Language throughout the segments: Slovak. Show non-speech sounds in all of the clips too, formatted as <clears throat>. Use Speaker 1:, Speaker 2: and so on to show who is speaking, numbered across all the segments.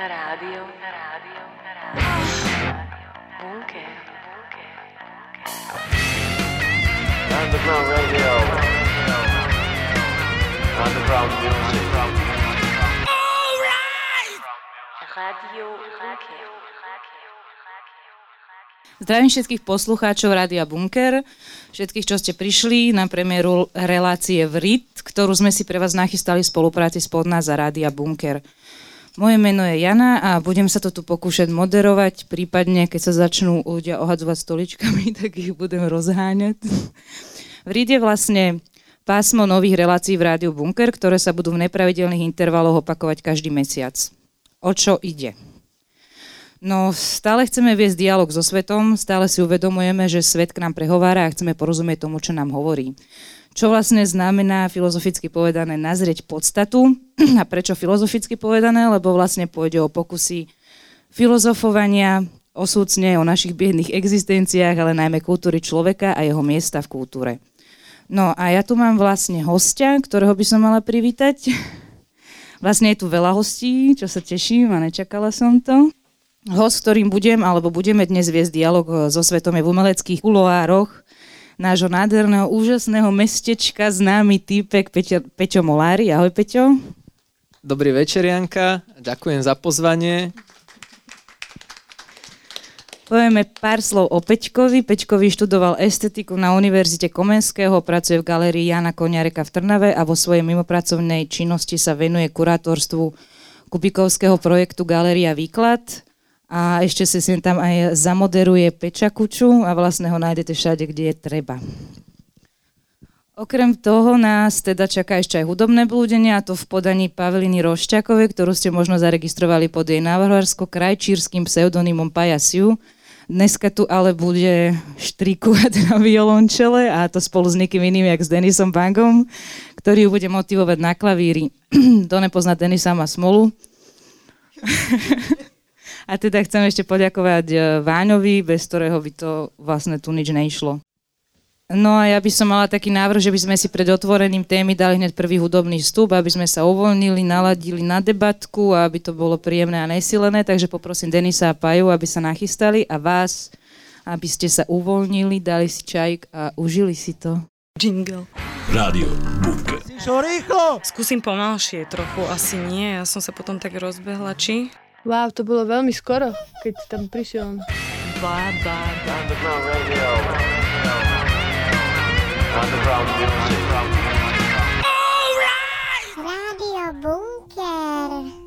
Speaker 1: Rádio, rádio, rádio. Bunker.
Speaker 2: Underground radio. Underground music.
Speaker 1: Radio Bunker.
Speaker 3: Zdravím všetkých poslucháčov Rádia Bunker, všetkých, čo ste prišli na premiéru relácie v RIT, ktorú sme si pre vás nachystali v spolupráci s Podnás a Rádia Bunker. Moje meno je Jana a budem sa to tu pokúšať moderovať, prípadne keď sa začnú ľudia ohadzovať stoličkami, <laughs> tak ich budem rozháňať. V RID je vlastne pásmo nových relácií v Rádiu Bunker, ktoré sa budú v nepravidelných intervaloch opakovať každý mesiac. O čo ide? No, stále chceme viesť dialog so svetom, stále si uvedomujeme, že svet k nám prehovára a chceme porozumieť tomu, čo nám hovorí. Čo vlastne znamená filozoficky povedané nazrieť podstatu <clears throat> a prečo filozoficky povedané, lebo vlastne pôjde o pokusy filozofovania, osúcne o našich biedných existenciách, ale najmä kultúry človeka a jeho miesta v kultúre. No a ja tu mám vlastne hostia, ktorého by som mala privítať. <laughs> Vlastne je tu veľa hostí, čo sa teším a nečakala som to. Host, ktorým budem, alebo budeme dnes viesť dialog so svetom je v umeleckých kuloároch nášho nádherného, úžasného mestečka, známy týpek Peťo, Peťo Molári. Ahoj Peťo.
Speaker 4: Dobrý večer, Janka. Ďakujem za pozvanie.
Speaker 3: Povieme pár slov o Peťkovi. Peťkovi študoval estetiku na Univerzite Komenského, pracuje v galérii Jana Koniareka v Trnave a vo svojej mimopracovnej činnosti sa venuje kurátorstvu Kubikovského projektu Galéria Výklad a ešte si si tam aj zamoderuje Pečakuču a vlastne ho nájdete všade, kde je treba. Okrem toho nás teda čaká ešte aj hudobné blúdenie a to v podaní Paveliny Rošťakovej, ktorú ste možno zaregistrovali pod jej návrhársko-krajčírským pseudonymom Pajasiu. Dneska tu ale bude štrikovať na violončele a to spolu s nikým iným, jak s Denisom Bangom, ktorý ju bude motivovať na klavíri. <clears throat> to nepozná Denisa, má smolu. <laughs> A teda chcem ešte poďakovať e, Váňovi, bez ktorého by to vlastne tu nič neišlo. No a ja by som mala taký návrh, že by sme si pred otvorením témy dali hneď prvý hudobný vstup, aby sme sa uvoľnili, naladili na debatku a aby to bolo príjemné a nesilené. Takže poprosím Denisa a Paju, aby sa nachystali a vás, aby ste sa uvoľnili, dali si čaj a užili si to.
Speaker 5: Jingle.
Speaker 6: Rádio Bunker.
Speaker 5: Skúsim pomalšie trochu, asi nie. Ja som sa potom tak rozbehla, či?
Speaker 7: Wow, to bolo veľmi skoro, keď tam prišiel on.
Speaker 5: Bá, bá, bá.
Speaker 2: Radio
Speaker 8: Bunker.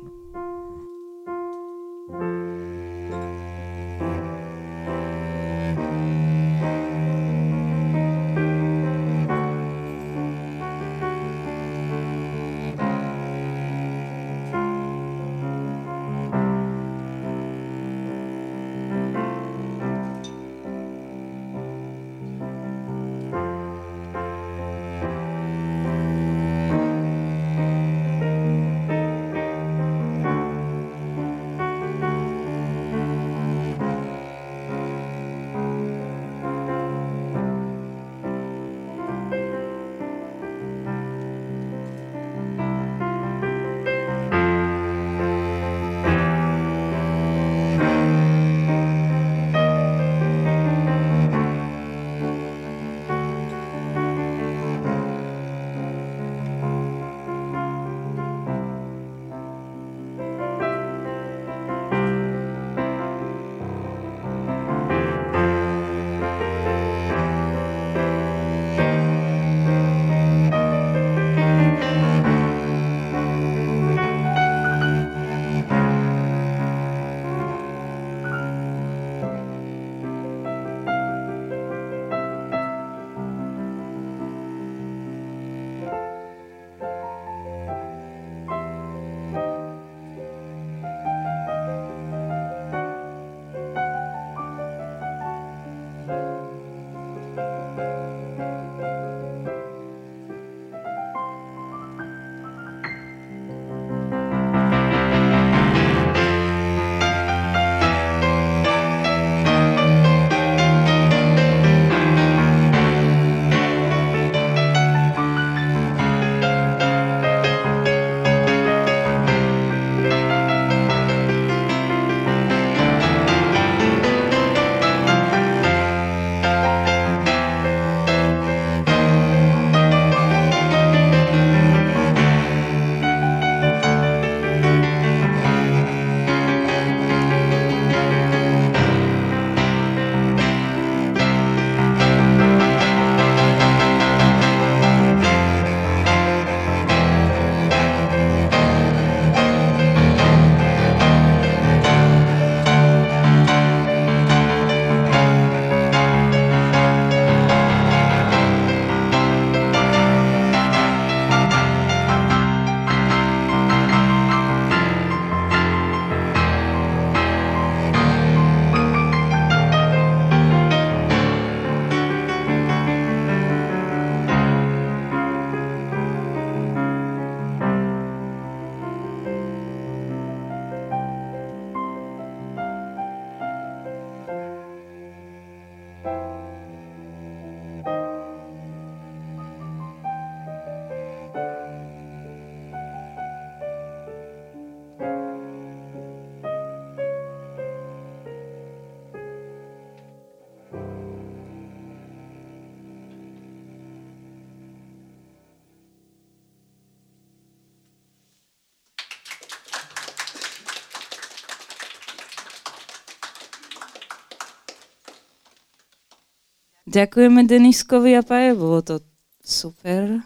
Speaker 3: Ďakujeme Deniskovi a Paje, bolo to super.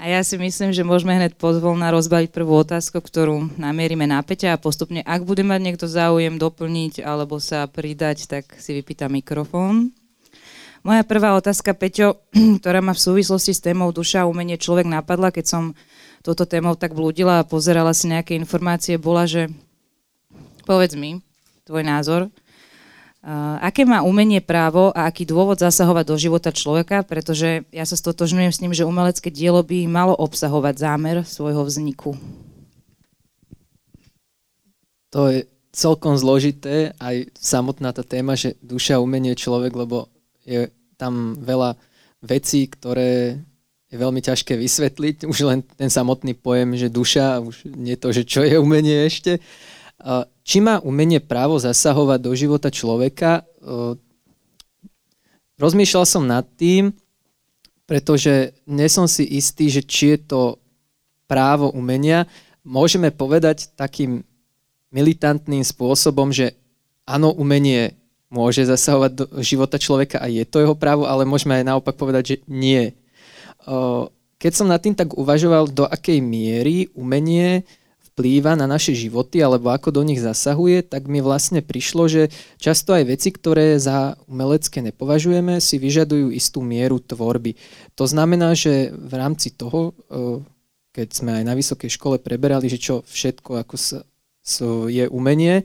Speaker 3: A ja si myslím, že môžeme hneď pozvolna rozbaviť prvú otázku, ktorú namierime na Peťa a postupne, ak bude mať niekto záujem doplniť alebo sa pridať, tak si vypýta mikrofón. Moja prvá otázka, Peťo, <clears throat> ktorá ma v súvislosti s témou duša a umenie človek napadla, keď som toto témou tak blúdila a pozerala si nejaké informácie, bola, že povedz mi tvoj názor, Aké má umenie právo a aký dôvod zasahovať do života človeka, pretože ja sa stotožňujem s ním, že umelecké dielo by malo obsahovať zámer svojho vzniku.
Speaker 4: To je celkom zložité, aj samotná tá téma, že duša umenie človek, lebo je tam veľa vecí, ktoré je veľmi ťažké vysvetliť. Už len ten samotný pojem, že duša, už nie to, že čo je umenie ešte. Či má umenie právo zasahovať do života človeka? Rozmýšľal som nad tým, pretože nie som si istý, že či je to právo umenia. Môžeme povedať takým militantným spôsobom, že áno, umenie môže zasahovať do života človeka a je to jeho právo, ale môžeme aj naopak povedať, že nie. Keď som nad tým tak uvažoval, do akej miery umenie vplýva na naše životy alebo ako do nich zasahuje, tak mi vlastne prišlo, že často aj veci, ktoré za umelecké nepovažujeme, si vyžadujú istú mieru tvorby. To znamená, že v rámci toho, keď sme aj na vysokej škole preberali, že čo všetko ako sa, so je umenie,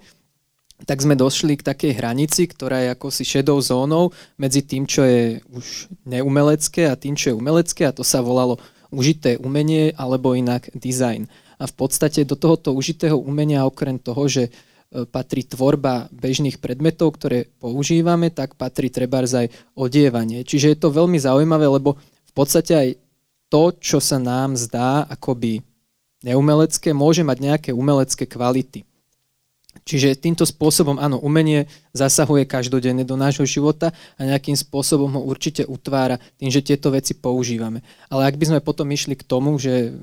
Speaker 4: tak sme došli k takej hranici, ktorá je ako si šedou zónou medzi tým, čo je už neumelecké a tým, čo je umelecké a to sa volalo užité umenie alebo inak design a v podstate do tohoto užitého umenia okrem toho, že e, patrí tvorba bežných predmetov, ktoré používame, tak patrí treba aj odievanie. Čiže je to veľmi zaujímavé, lebo v podstate aj to, čo sa nám zdá akoby neumelecké, môže mať nejaké umelecké kvality. Čiže týmto spôsobom, áno, umenie zasahuje každodenne do nášho života a nejakým spôsobom ho určite utvára tým, že tieto veci používame. Ale ak by sme potom išli k tomu, že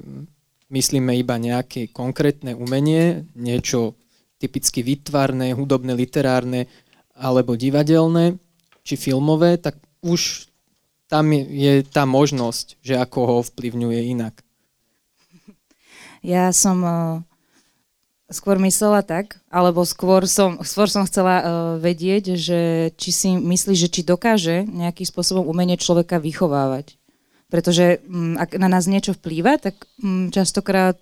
Speaker 4: myslíme iba nejaké konkrétne umenie, niečo typicky výtvarné, hudobné, literárne alebo divadelné či filmové, tak už tam je tá možnosť, že ako ho ovplyvňuje inak.
Speaker 3: Ja som uh, skôr myslela tak, alebo skôr som, skôr som chcela uh, vedieť, že či si myslíš, že či dokáže nejakým spôsobom umenie človeka vychovávať. Pretože m, mm, ak na nás niečo vplýva, tak m, mm, častokrát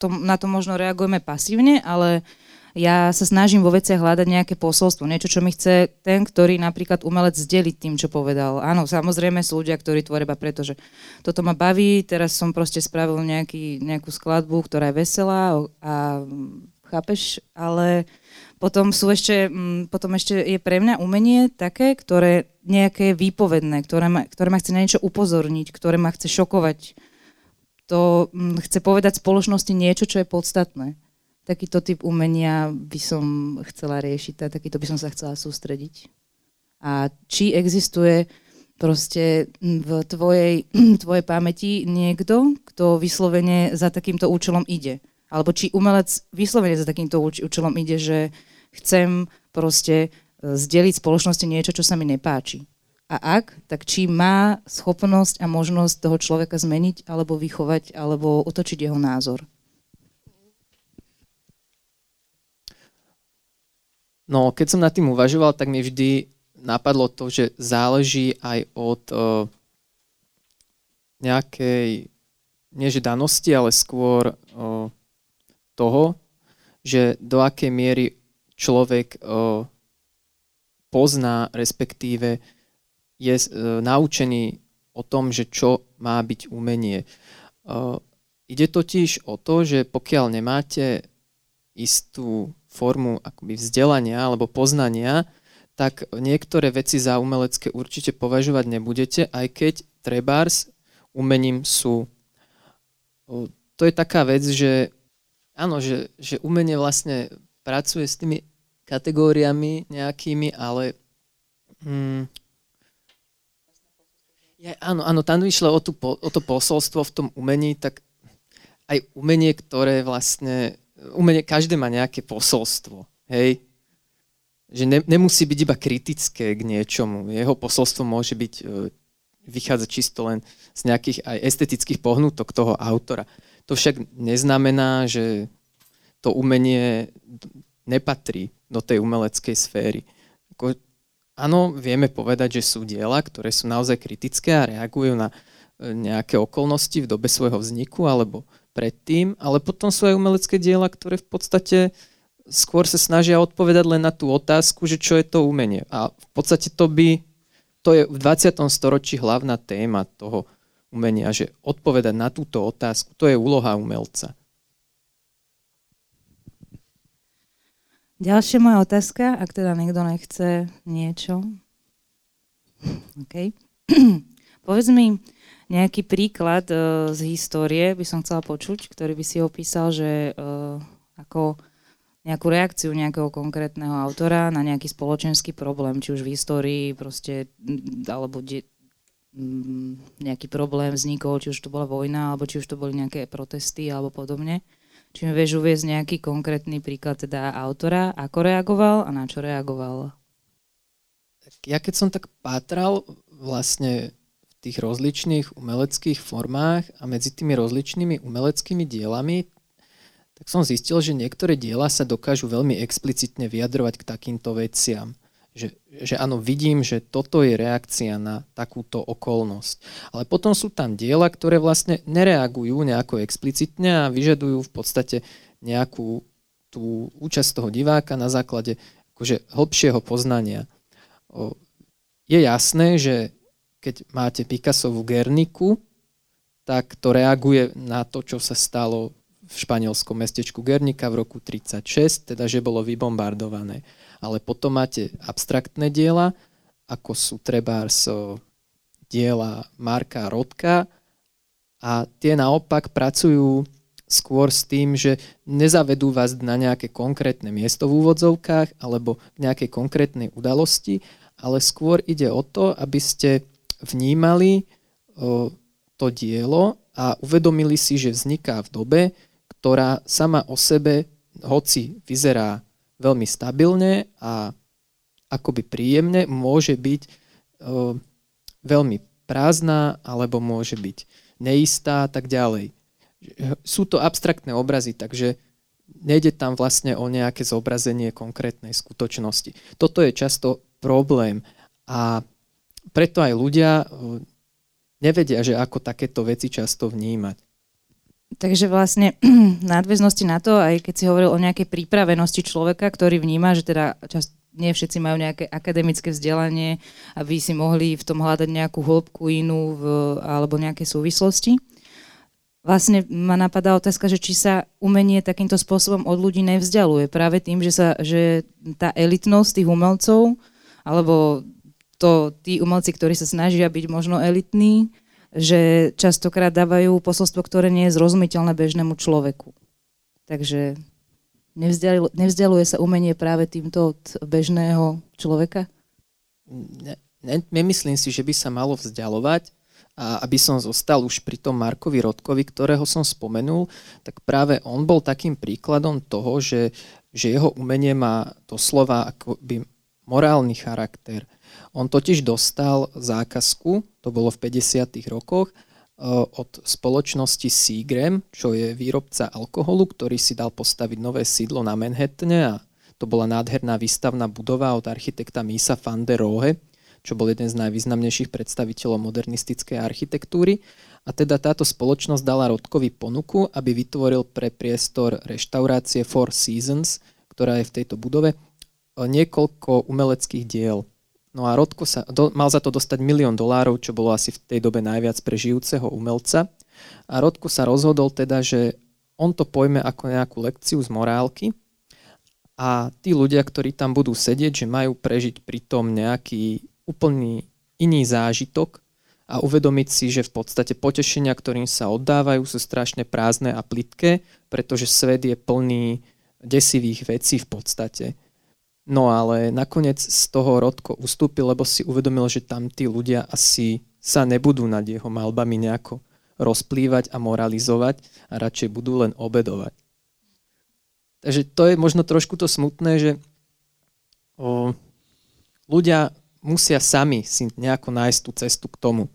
Speaker 3: to, na to možno reagujeme pasívne, ale ja sa snažím vo veciach hľadať nejaké posolstvo, niečo, čo mi chce ten, ktorý napríklad umelec zdeliť tým, čo povedal. Áno, samozrejme sú ľudia, ktorí tvoria pretože toto ma baví, teraz som proste spravil nejaký, nejakú skladbu, ktorá je veselá a chápeš, ale potom sú ešte, mm, potom ešte je pre mňa umenie také, ktoré nejaké výpovedné, ktoré ma, ktoré ma chce na niečo upozorniť, ktoré ma chce šokovať. To mm, chce povedať spoločnosti niečo, čo je podstatné. Takýto typ umenia by som chcela riešiť a takýto by som sa chcela sústrediť. A či existuje proste v tvojej, <clears throat> tvojej pamäti niekto, kto vyslovene za takýmto účelom ide. Alebo či umelec vyslovene za takýmto účelom ide, že chcem proste e, zdeliť spoločnosti niečo, čo sa mi nepáči. A ak, tak či má schopnosť a možnosť toho človeka zmeniť, alebo vychovať, alebo otočiť jeho názor.
Speaker 4: No, keď som nad tým uvažoval, tak mi vždy napadlo to, že záleží aj od uh, nejakej, nie že danosti, ale skôr uh, toho, že do akej miery človek uh, pozná, respektíve je uh, naučený o tom, že čo má byť umenie. Uh, ide totiž o to, že pokiaľ nemáte istú formu akoby vzdelania alebo poznania, tak niektoré veci za umelecké určite považovať nebudete, aj keď trebárs umením sú. To je taká vec, že áno, že, že umenie vlastne pracuje s tými kategóriami nejakými, ale hmm, ja, áno, áno, tam vyšlo o, tú, o to posolstvo v tom umení, tak aj umenie, ktoré vlastne, umenie, každé má nejaké posolstvo, hej. že ne, nemusí byť iba kritické k niečomu. Jeho posolstvo môže byť, e, vychádza čisto len z nejakých aj estetických pohnutok toho autora. To však neznamená, že to umenie nepatrí do tej umeleckej sféry. Ako, áno, vieme povedať, že sú diela, ktoré sú naozaj kritické a reagujú na e, nejaké okolnosti v dobe svojho vzniku alebo predtým, ale potom sú aj umelecké diela, ktoré v podstate skôr sa snažia odpovedať len na tú otázku, že čo je to umenie. A v podstate to by, to je v 20. storočí hlavná téma toho umenia, že odpovedať na túto otázku, to je úloha umelca.
Speaker 3: Ďalšia moja otázka, ak teda niekto nechce niečo. OK. <clears throat> Povedz mi, nejaký príklad uh, z histórie by som chcela počuť, ktorý by si opísal, že uh, ako nejakú reakciu nejakého konkrétneho autora na nejaký spoločenský problém, či už v histórii proste, alebo de, nejaký problém vznikol, či už to bola vojna, alebo či už to boli nejaké protesty alebo podobne. Či mi vieš uviezť nejaký konkrétny príklad teda autora, ako reagoval a na čo reagoval?
Speaker 4: Ja keď som tak pátral vlastne tých rozličných umeleckých formách a medzi tými rozličnými umeleckými dielami, tak som zistil, že niektoré diela sa dokážu veľmi explicitne vyjadrovať k takýmto veciam. Že, že áno, vidím, že toto je reakcia na takúto okolnosť. Ale potom sú tam diela, ktoré vlastne nereagujú nejako explicitne a vyžadujú v podstate nejakú tú účasť toho diváka na základe akože hlbšieho poznania. O, je jasné, že keď máte Picassovú Gerniku, tak to reaguje na to, čo sa stalo v španielskom mestečku Gernika v roku 36, teda že bolo vybombardované. Ale potom máte abstraktné diela, ako sú trebárs diela Marka Rodka. A tie naopak pracujú skôr s tým, že nezavedú vás na nejaké konkrétne miesto v úvodzovkách alebo k nejakej konkrétnej udalosti, ale skôr ide o to, aby ste vnímali to dielo a uvedomili si, že vzniká v dobe, ktorá sama o sebe, hoci vyzerá veľmi stabilne a akoby príjemne, môže byť veľmi prázdna alebo môže byť neistá a tak ďalej. Sú to abstraktné obrazy, takže nejde tam vlastne o nejaké zobrazenie konkrétnej skutočnosti. Toto je často problém a preto aj ľudia eh, nevedia, že ako takéto veci často vnímať.
Speaker 3: Takže vlastne <clears throat> nadväznosti na to, aj keď si hovoril o nejakej prípravenosti človeka, ktorý vníma, že teda čas, nie všetci majú nejaké akademické vzdelanie, aby si mohli v tom hľadať nejakú hĺbku inú v, alebo nejaké súvislosti. Vlastne ma napadá otázka, že či sa umenie takýmto spôsobom od ľudí nevzdialuje práve tým, že, sa, že tá elitnosť tých umelcov alebo to tí umelci, ktorí sa snažia byť možno elitní, že častokrát dávajú posolstvo, ktoré nie je zrozumiteľné bežnému človeku. Takže nevzdialuje sa umenie práve týmto od bežného človeka?
Speaker 4: Ne, ne, nemyslím si, že by sa malo vzdialovať. A aby som zostal už pri tom Markovi Rodkovi, ktorého som spomenul, tak práve on bol takým príkladom toho, že, že jeho umenie má doslova akoby morálny charakter on totiž dostal zákazku, to bolo v 50. rokoch, eh, od spoločnosti Seagram, čo je výrobca alkoholu, ktorý si dal postaviť nové sídlo na Manhattane a to bola nádherná výstavná budova od architekta Misa van der Rohe, čo bol jeden z najvýznamnejších predstaviteľov modernistickej architektúry. A teda táto spoločnosť dala Rodkovi ponuku, aby vytvoril pre priestor reštaurácie Four Seasons, ktorá je v tejto budove, eh, niekoľko umeleckých diel. No a Rodko sa, do, mal za to dostať milión dolárov, čo bolo asi v tej dobe najviac pre žijúceho umelca. A Rodko sa rozhodol teda, že on to pojme ako nejakú lekciu z morálky a tí ľudia, ktorí tam budú sedieť, že majú prežiť pritom nejaký úplný iný zážitok a uvedomiť si, že v podstate potešenia, ktorým sa oddávajú, sú strašne prázdne a plitké, pretože svet je plný desivých vecí v podstate. No ale nakoniec z toho Rodko ustúpil, lebo si uvedomil, že tam tí ľudia asi sa nebudú nad jeho malbami nejako rozplývať a moralizovať a radšej budú len obedovať. Takže to je možno trošku to smutné, že o, ľudia musia sami si nejako nájsť tú cestu k tomu.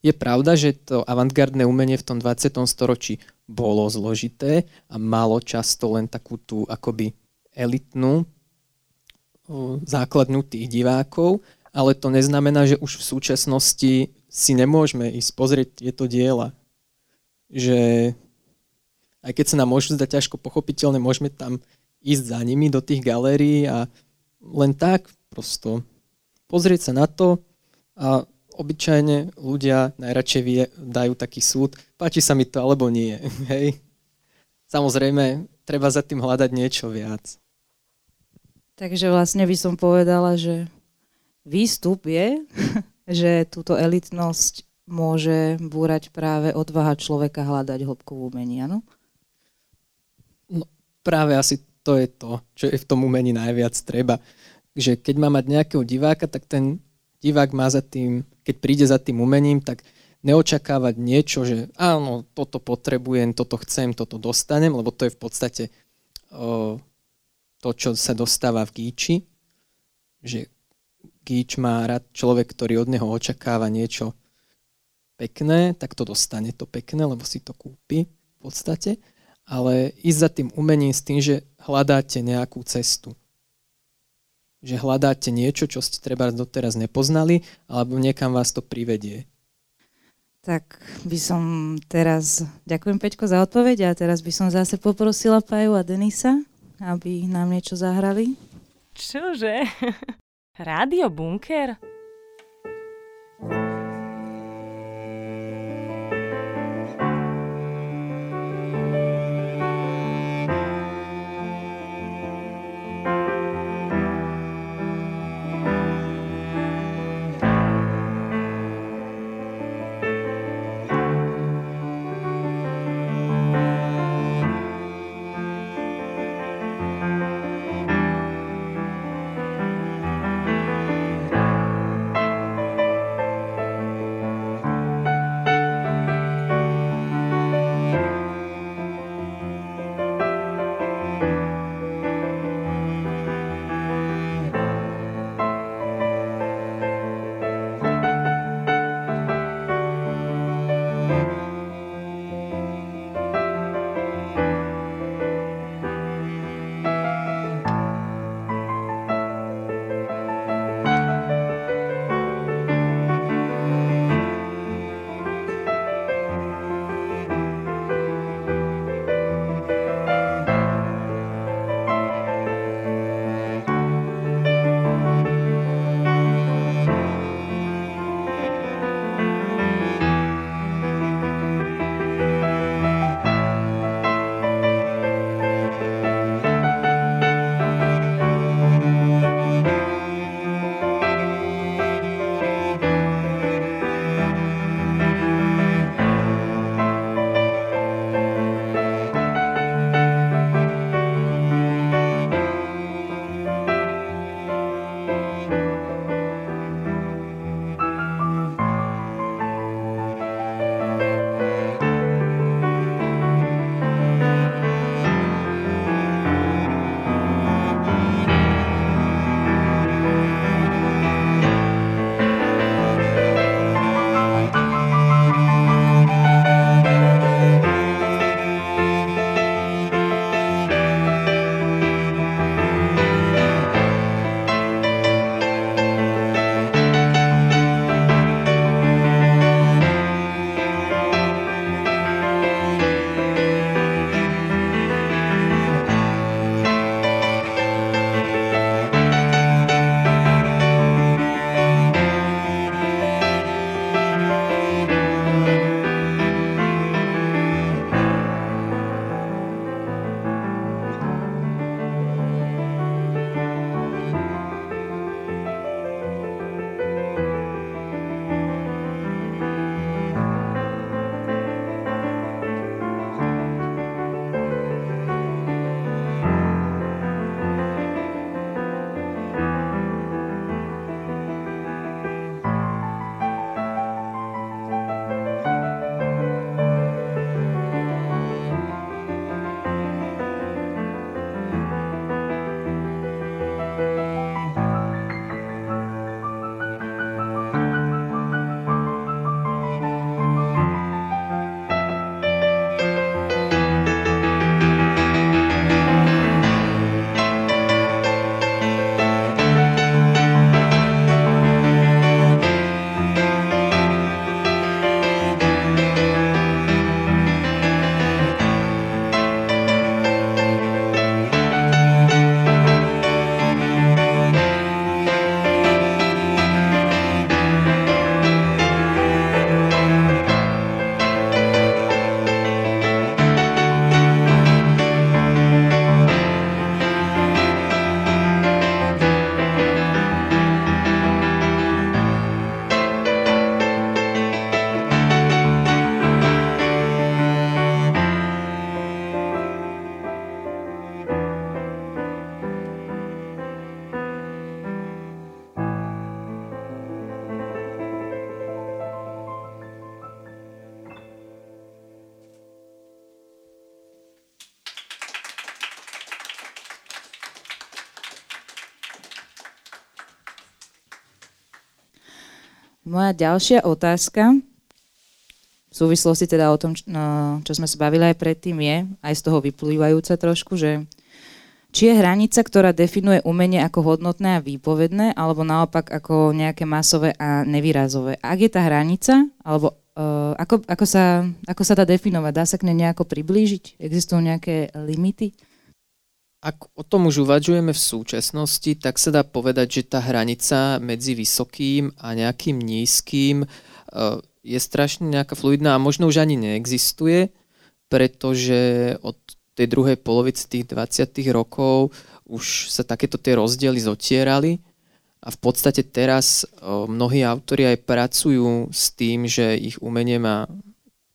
Speaker 4: Je pravda, že to avantgardné umenie v tom 20. storočí bolo zložité a malo často len takú tú akoby elitnú základňu tých divákov, ale to neznamená, že už v súčasnosti si nemôžeme ísť pozrieť tieto diela. Že aj keď sa nám môžu zdať ťažko pochopiteľné, môžeme tam ísť za nimi do tých galérií a len tak prosto pozrieť sa na to a obyčajne ľudia najradšej vie, dajú taký súd, páči sa mi to alebo nie. <laughs> Hej. Samozrejme, treba za tým hľadať niečo viac.
Speaker 3: Takže vlastne by som povedala, že výstup je, <laughs> že túto elitnosť môže búrať práve odvaha človeka hľadať hĺbkovú umenie, áno?
Speaker 4: No, práve asi to je to, čo je v tom umení najviac treba. Že keď má mať nejakého diváka, tak ten divák má za tým, keď príde za tým umením, tak neočakávať niečo, že áno, toto potrebujem, toto chcem, toto dostanem, lebo to je v podstate o, to, čo sa dostáva v gíči, že gíč má rád človek, ktorý od neho očakáva niečo pekné, tak to dostane to pekné, lebo si to kúpi v podstate. Ale ísť za tým umením s tým, že hľadáte nejakú cestu. Že hľadáte niečo, čo ste treba doteraz nepoznali, alebo niekam vás to privedie.
Speaker 3: Tak by som teraz, ďakujem Peťko za odpoveď a teraz by som zase poprosila Paju a Denisa, aby nám niečo zahrali.
Speaker 5: Čože? <laughs> Rádio Bunker?
Speaker 3: Ďalšia otázka v súvislosti teda o tom, no, čo sme sa bavili aj predtým, je aj z toho vyplývajúce trošku, že či je hranica, ktorá definuje umenie ako hodnotné a výpovedné, alebo naopak ako nejaké masové a nevýrazové. Ak je tá hranica, alebo uh, ako, ako, sa, ako sa dá definovať? Dá sa k nej nejako priblížiť? Existujú nejaké limity?
Speaker 4: Ak o tom už uvažujeme v súčasnosti, tak sa dá povedať, že tá hranica medzi vysokým a nejakým nízkym uh, je strašne nejaká fluidná a možno už ani neexistuje, pretože od tej druhej polovici tých 20. rokov už sa takéto tie rozdiely zotierali a v podstate teraz o, mnohí autori aj pracujú s tým, že ich umenie má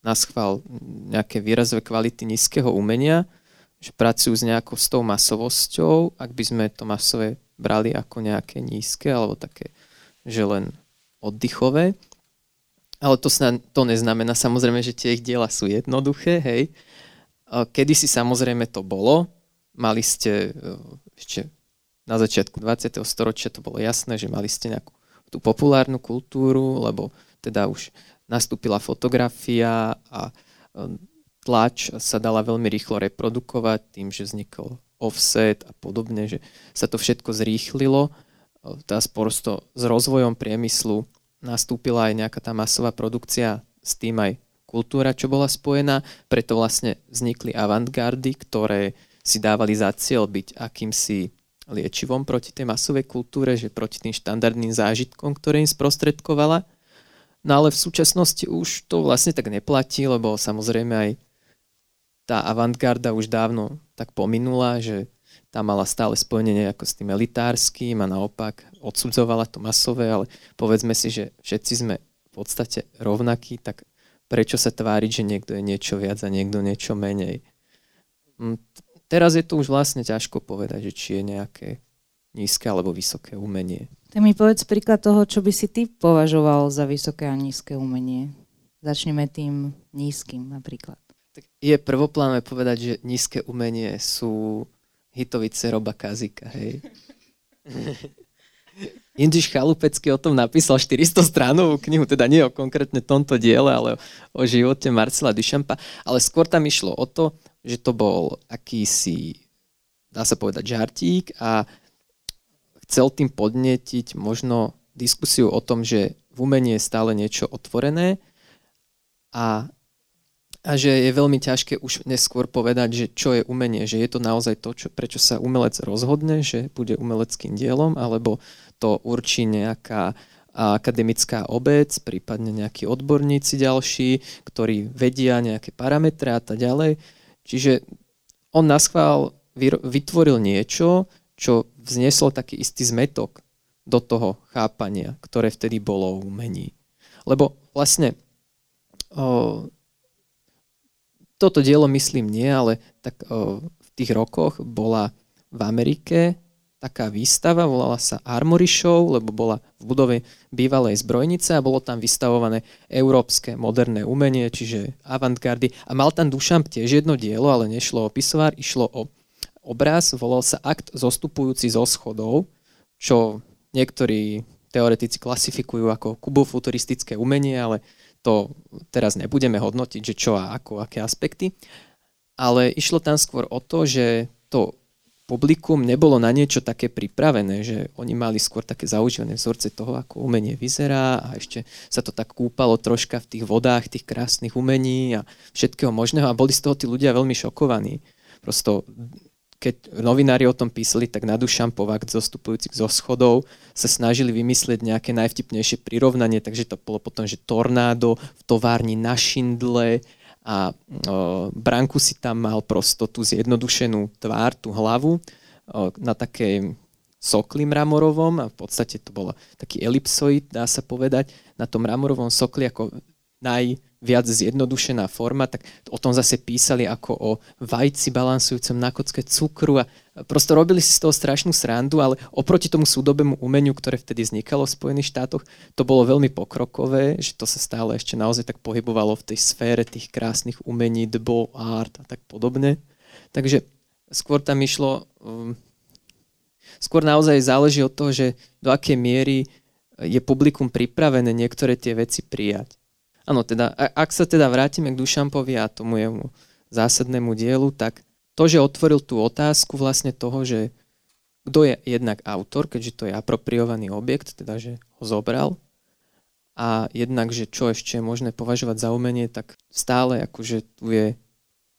Speaker 4: na schvál nejaké výrazové kvality nízkeho umenia, že pracujú s nejakou s tou masovosťou, ak by sme to masové brali ako nejaké nízke alebo také, že len oddychové. Ale to, sna- to neznamená samozrejme, že tie ich diela sú jednoduché, hej, Kedy si samozrejme to bolo, mali ste e, ešte na začiatku 20. storočia to bolo jasné, že mali ste nejakú tú populárnu kultúru, lebo teda už nastúpila fotografia a e, tlač sa dala veľmi rýchlo reprodukovať tým, že vznikol offset a podobne, že sa to všetko zrýchlilo. Teraz prosto s rozvojom priemyslu nastúpila aj nejaká tá masová produkcia, s tým aj kultúra, čo bola spojená, preto vlastne vznikli avantgardy, ktoré si dávali za cieľ byť akýmsi liečivom proti tej masovej kultúre, že proti tým štandardným zážitkom, ktoré im sprostredkovala. No ale v súčasnosti už to vlastne tak neplatí, lebo samozrejme aj tá avantgarda už dávno tak pominula, že tá mala stále spojenie nejako s tým elitárským a naopak odsudzovala to masové, ale povedzme si, že všetci sme v podstate rovnakí, tak prečo sa tváriť, že niekto je niečo viac a niekto niečo menej. Mm, teraz je to už vlastne ťažko povedať, že či je nejaké nízke alebo vysoké umenie.
Speaker 3: Tak mi povedz príklad toho, čo by si ty považoval za vysoké a nízke umenie. Začneme tým nízkym napríklad.
Speaker 4: Tak je prvoplánové povedať, že nízke umenie sú hitovice Roba Kazika, hej. <laughs> Jindřiš Chalupecký o tom napísal 400 stránovú knihu, teda nie o konkrétne tomto diele, ale o, o živote Marcela Duchampa, ale skôr tam išlo o to, že to bol akýsi, dá sa povedať, žartík a chcel tým podnetiť možno diskusiu o tom, že v umení je stále niečo otvorené a, a že je veľmi ťažké už neskôr povedať, že čo je umenie, že je to naozaj to, čo, prečo sa umelec rozhodne, že bude umeleckým dielom, alebo to určí nejaká akademická obec, prípadne nejakí odborníci ďalší, ktorí vedia nejaké parametre a tak ďalej. Čiže on na schvál vytvoril niečo, čo vzneslo taký istý zmetok do toho chápania, ktoré vtedy bolo umení. Lebo vlastne o, toto dielo myslím nie, ale tak o, v tých rokoch bola v Amerike taká výstava, volala sa Armory Show, lebo bola v budove bývalej zbrojnice a bolo tam vystavované európske moderné umenie, čiže avantgardy. A mal tam Duchamp tiež jedno dielo, ale nešlo o pisovár, išlo o obraz, volal sa Akt zostupujúci zo schodov, čo niektorí teoretici klasifikujú ako kubofuturistické umenie, ale to teraz nebudeme hodnotiť, že čo a ako, aké aspekty. Ale išlo tam skôr o to, že to publikum nebolo na niečo také pripravené, že oni mali skôr také zaužívané vzorce toho, ako umenie vyzerá a ešte sa to tak kúpalo troška v tých vodách tých krásnych umení a všetkého možného a boli z toho tí ľudia veľmi šokovaní. Prosto keď novinári o tom písali, tak na Dušampovák zostupujúcich zo schodov sa snažili vymyslieť nejaké najvtipnejšie prirovnanie, takže to bolo potom, že tornádo v továrni na šindle a o, Branku si tam mal prosto tú zjednodušenú tvár, tú hlavu o, na takej sokli mramorovom a v podstate to bolo taký elipsoid, dá sa povedať, na tom mramorovom sokli ako najviac zjednodušená forma, tak o tom zase písali ako o vajci balansujúcom na kocke cukru a prosto robili si z toho strašnú srandu, ale oproti tomu súdobému umeniu, ktoré vtedy vznikalo v Spojených štátoch, to bolo veľmi pokrokové, že to sa stále ešte naozaj tak pohybovalo v tej sfére tých krásnych umení, the art a tak podobne. Takže skôr tam išlo, um, skôr naozaj záleží od toho, že do akej miery je publikum pripravené niektoré tie veci prijať. Áno, teda, ak sa teda vrátime k Dušampovi a tomu jemu zásadnému dielu, tak to, že otvoril tú otázku vlastne toho, že kto je jednak autor, keďže to je apropriovaný objekt, teda že ho zobral, a jednak, že čo ešte je možné považovať za umenie, tak stále akože tu je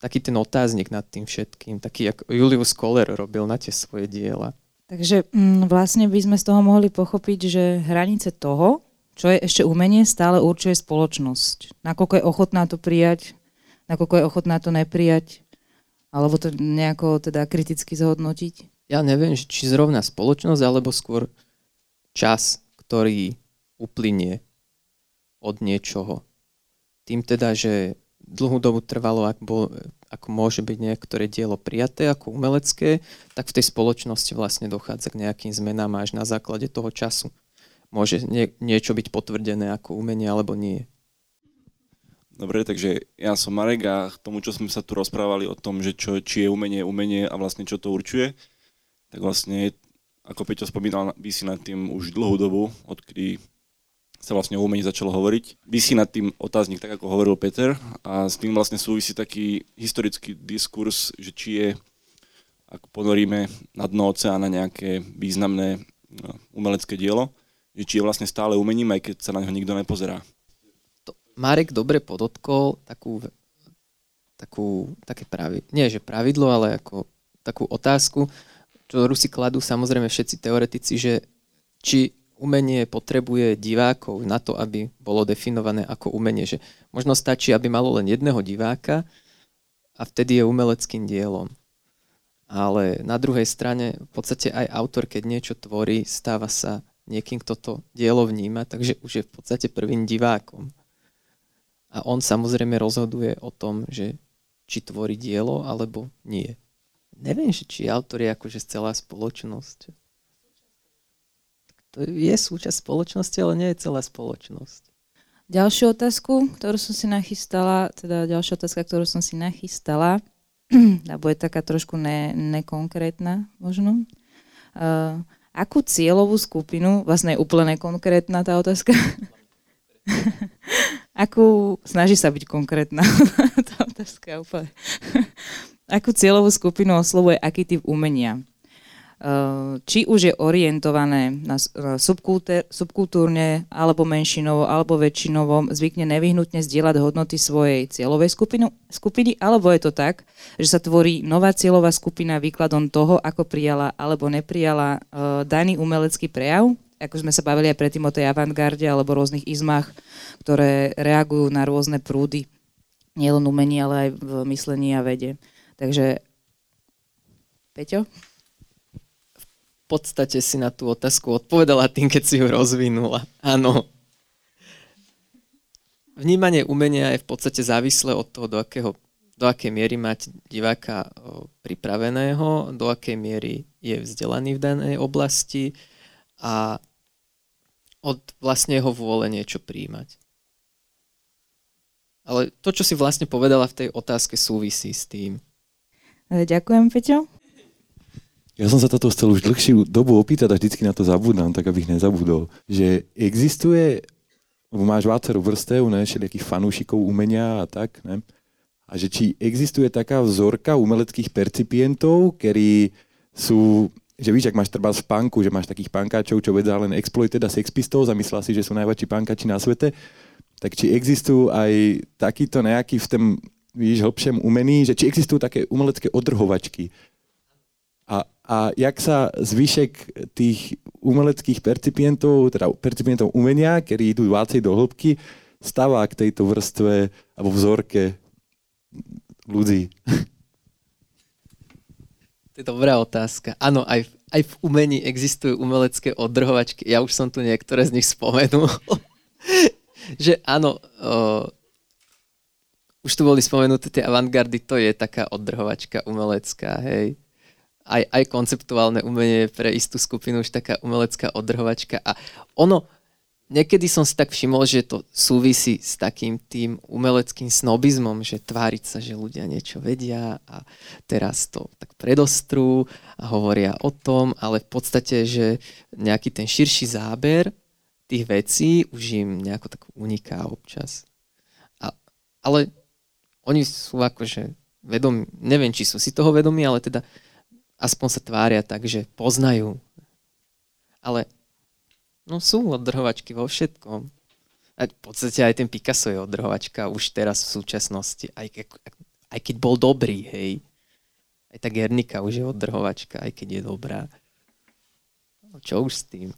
Speaker 4: taký ten otáznik nad tým všetkým, taký ako Julius Kohler robil na tie svoje diela.
Speaker 3: Takže mm, vlastne by sme z toho mohli pochopiť, že hranice toho, čo je ešte umenie, stále určuje spoločnosť. Nakoľko je ochotná to prijať, nakoľko je ochotná to neprijať, alebo to nejako teda kriticky zhodnotiť.
Speaker 4: Ja neviem, či zrovna spoločnosť, alebo skôr čas, ktorý uplynie od niečoho. Tým teda, že dlhú dobu trvalo, ak bol, ako môže byť niektoré dielo prijaté ako umelecké, tak v tej spoločnosti vlastne dochádza k nejakým zmenám až na základe toho času môže nie, niečo byť potvrdené ako umenie alebo nie.
Speaker 9: Dobre, takže ja som Marek a k tomu, čo sme sa tu rozprávali o tom, že čo, či je umenie umenie a vlastne čo to určuje, tak vlastne, ako Peťo spomínal, vysí nad tým už dlhú dobu, odkedy sa vlastne o umení začalo hovoriť. Vysí nad tým otáznik, tak ako hovoril Peter, a s tým vlastne súvisí taký historický diskurs, že či je, ako ponoríme na dno oceána nejaké významné no, umelecké dielo, že či je vlastne stále umením, aj keď sa na neho nikto nepozerá.
Speaker 4: Marek dobre podotkol takú, takú také pravi, nie že pravidlo, ale ako takú otázku, ktorú si kladú samozrejme všetci teoretici, že či umenie potrebuje divákov na to, aby bolo definované ako umenie. Že možno stačí, aby malo len jedného diváka a vtedy je umeleckým dielom. Ale na druhej strane v podstate aj autor, keď niečo tvorí, stáva sa niekým, kto to dielo vníma, takže už je v podstate prvým divákom. A on samozrejme rozhoduje o tom, že či tvorí dielo, alebo nie. Neviem, že či autor je akože celá spoločnosť. To je súčasť spoločnosti, ale nie je celá spoločnosť.
Speaker 3: Ďalšiu otázku, ktorú som si nachystala, teda ďalšia otázka, ktorú som si nachystala, <clears throat> a bude taká trošku ne, nekonkrétna možno. Uh, akú cieľovú skupinu, vlastne je úplne nekonkrétna tá otázka, akú, snaží sa byť konkrétna <laughs> tá otázka úplne. akú cieľovú skupinu oslovuje aký typ umenia? Uh, či už je orientované na subkultúrne, alebo menšinovo, alebo väčšinovo, zvykne nevyhnutne zdieľať hodnoty svojej cieľovej skupinu, skupiny, alebo je to tak, že sa tvorí nová cieľová skupina výkladom toho, ako prijala alebo neprijala uh, daný umelecký prejav, ako sme sa bavili aj predtým o tej avantgarde alebo rôznych izmách, ktoré reagujú na rôzne prúdy, nielen umení, ale aj v myslení a vede. Takže, Peťo?
Speaker 4: Podstate si na tú otázku odpovedala tým, keď si ju rozvinula. Áno. Vnímanie umenia je v podstate závislé od toho, do, akého, do akej miery máte diváka pripraveného, do akej miery je vzdelaný v danej oblasti a od vlastne jeho vôle niečo príjmať. Ale to, čo si vlastne povedala v tej otázke, súvisí s tým.
Speaker 3: Ďakujem, Peťo.
Speaker 10: Ja som sa toto chcel už dlhšiu dobu opýtať a vždycky na to zabudám, tak abych nezabudol. Že existuje, lebo máš viacero vrstev, ne, všelijakých fanúšikov umenia a tak, ne? A že či existuje taká vzorka umeleckých percipientov, ktorí sú, že víš, ak máš treba z punku, že máš takých pankáčov, čo vedia len exploited a Sex Pistols a myslela si, že sú najväčší pankači na svete, tak či existujú aj takýto nejaký v tom, víš, hĺbšiem umení, že či existujú také umelecké odrhovačky, a, jak sa zvyšek tých umeleckých percipientov, teda percipientov umenia, ktorí idú viacej do hĺbky, stáva k tejto vrstve alebo vzorke ľudí?
Speaker 4: To je dobrá otázka. Áno, aj, aj v umení existujú umelecké odrhovačky. Ja už som tu niektoré z nich spomenul. <laughs> že áno, o, už tu boli spomenuté tie avantgardy, to je taká odrhovačka umelecká, hej aj, aj konceptuálne umenie pre istú skupinu už taká umelecká odrhovačka a ono, niekedy som si tak všimol, že to súvisí s takým tým umeleckým snobizmom, že tváriť sa, že ľudia niečo vedia a teraz to tak predostrú a hovoria o tom, ale v podstate, že nejaký ten širší záber tých vecí už im nejako tak uniká občas. A, ale oni sú akože vedomí, neviem, či sú si toho vedomí, ale teda aspoň sa tvária tak, že poznajú. Ale no sú odrhovačky vo všetkom. A v podstate aj ten Picasso je odrhovačka už teraz v súčasnosti, aj, aj keď bol dobrý, hej. Aj tá Gernika už je odrhovačka, aj keď je dobrá. No, čo už s tým?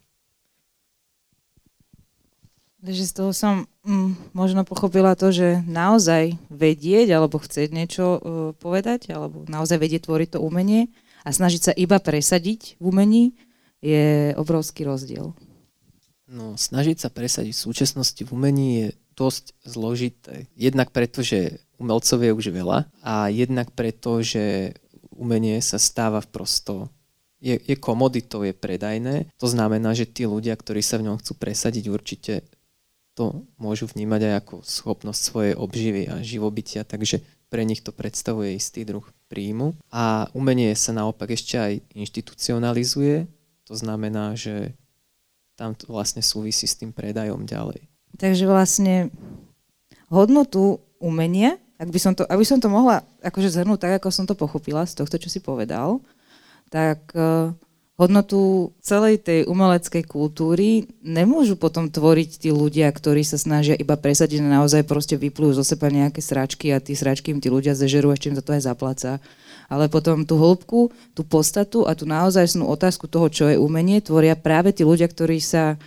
Speaker 3: Takže z toho som mm, možno pochopila to, že naozaj vedieť alebo chcieť niečo uh, povedať, alebo naozaj vedieť tvoriť to umenie a snažiť sa iba presadiť v umení je obrovský rozdiel.
Speaker 4: No, snažiť sa presadiť v súčasnosti v umení je dosť zložité. Jednak preto, že umelcov je už veľa a jednak preto, že umenie sa stáva prosto je, je komoditou, je predajné. To znamená, že tí ľudia, ktorí sa v ňom chcú presadiť, určite to môžu vnímať aj ako schopnosť svojej obživy a živobytia, takže pre nich to predstavuje istý druh príjmu. A umenie sa naopak ešte aj inštitucionalizuje, to znamená, že tam to vlastne súvisí s tým predajom ďalej.
Speaker 3: Takže vlastne hodnotu umenia, ak by som to, aby som to mohla akože zhrnúť tak, ako som to pochopila z tohto, čo si povedal, tak uh, hodnotu celej tej umeleckej kultúry nemôžu potom tvoriť tí ľudia, ktorí sa snažia iba presadiť a naozaj proste vyplujú zo seba nejaké sračky a tí sračky im tí ľudia zežerú, ešte im za to aj zapláca. Ale potom tú hĺbku, tú podstatu a tú naozajstnú otázku toho, čo je umenie, tvoria práve tí ľudia, ktorí sa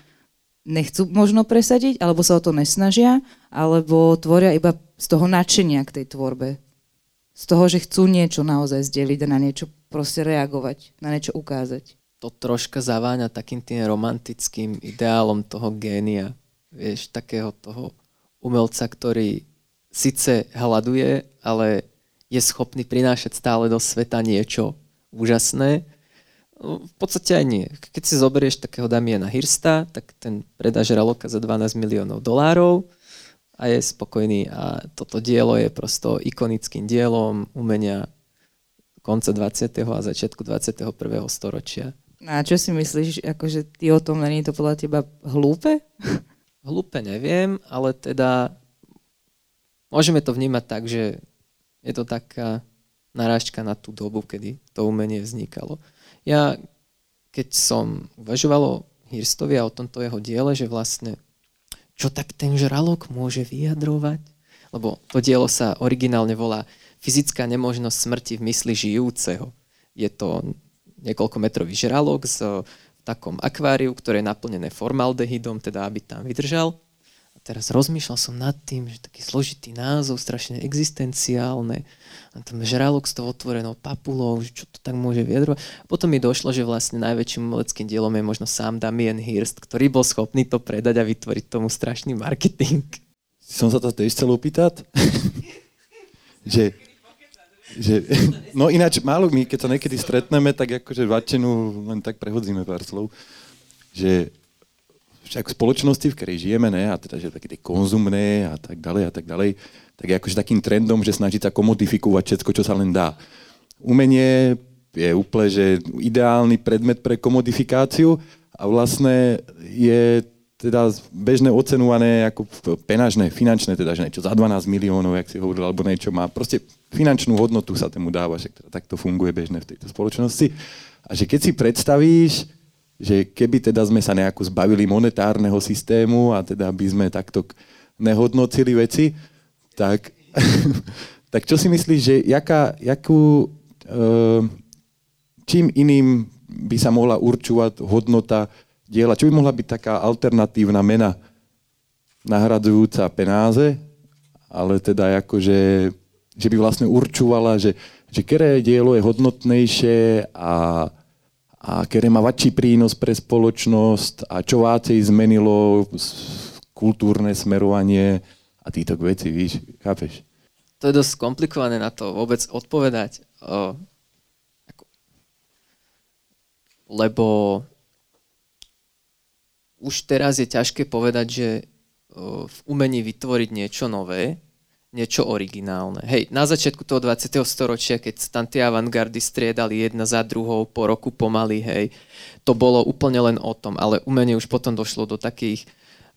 Speaker 3: nechcú možno presadiť, alebo sa o to nesnažia, alebo tvoria iba z toho nadšenia k tej tvorbe. Z toho, že chcú niečo naozaj zdieľiť a na niečo proste reagovať, na niečo ukázať
Speaker 4: to troška zaváňa takým tým romantickým ideálom toho génia. Vieš, takého toho umelca, ktorý síce hľaduje, ale je schopný prinášať stále do sveta niečo úžasné. No, v podstate aj nie. Keď si zoberieš takého Damiena Hirsta, tak ten predá žraloka za 12 miliónov dolárov a je spokojný. A toto dielo je prosto ikonickým dielom umenia konca 20. a začiatku 21. storočia.
Speaker 3: A čo si myslíš, akože ty o tom není to podľa teba hlúpe? <laughs>
Speaker 4: Hlúpe neviem, ale teda môžeme to vnímať tak, že je to taká narážka na tú dobu, kedy to umenie vznikalo. Ja, keď som uvažoval o Hirstovi a o tomto jeho diele, že vlastne čo tak ten žralok môže vyjadrovať? Lebo to dielo sa originálne volá Fyzická nemožnosť smrti v mysli žijúceho. Je to niekoľko metrový žralok s v takom akváriu, ktoré je naplnené formaldehydom, teda aby tam vydržal. A teraz rozmýšľal som nad tým, že taký zložitý názov, strašne existenciálne. A tam žralok s tou otvorenou papulou, že čo to tak môže vyjadrovať. Potom mi došlo, že vlastne najväčším umeleckým dielom je možno sám Damien Hirst, ktorý bol schopný to predať a vytvoriť tomu strašný marketing.
Speaker 10: Som sa to tiež chcel opýtať, že že, <laughs> no ináč, málo my, keď sa niekedy stretneme, tak akože vačenu len tak prehodzíme pár slov, že však v spoločnosti, v ktorej žijeme, ne, a teda, že také konzumné a tak ďalej a tak ďalej, tak je akože takým trendom, že snažiť sa komodifikovať všetko, čo sa len dá. Umenie je úplne, že ideálny predmet pre komodifikáciu a vlastne je teda bežné ocenované ako penažné, finančné, teda že niečo za 12 miliónov, jak si hovoril, alebo niečo má. Proste finančnú hodnotu sa tomu dáva, že teda takto funguje bežné v tejto spoločnosti. A že keď si predstavíš, že keby teda sme sa nejako zbavili monetárneho systému a teda by sme takto nehodnocili veci, tak, <laughs> tak čo si myslíš, že jaká, jakú, e, čím iným by sa mohla určovať hodnota diela? Čo by mohla byť taká alternatívna mena nahradzujúca penáze, ale teda akože, že by vlastne určovala, že, že ktoré dielo je hodnotnejšie a, a ktoré má väčší prínos pre spoločnosť a čo vácej zmenilo kultúrne smerovanie a týto veci, víš, chápeš?
Speaker 4: To je dosť komplikované na to vôbec odpovedať. Lebo už teraz je ťažké povedať, že v umení vytvoriť niečo nové niečo originálne. Hej, na začiatku toho 20. storočia, keď sa tam tie avantgardy striedali jedna za druhou po roku pomaly, hej, to bolo úplne len o tom, ale umenie už potom došlo do takých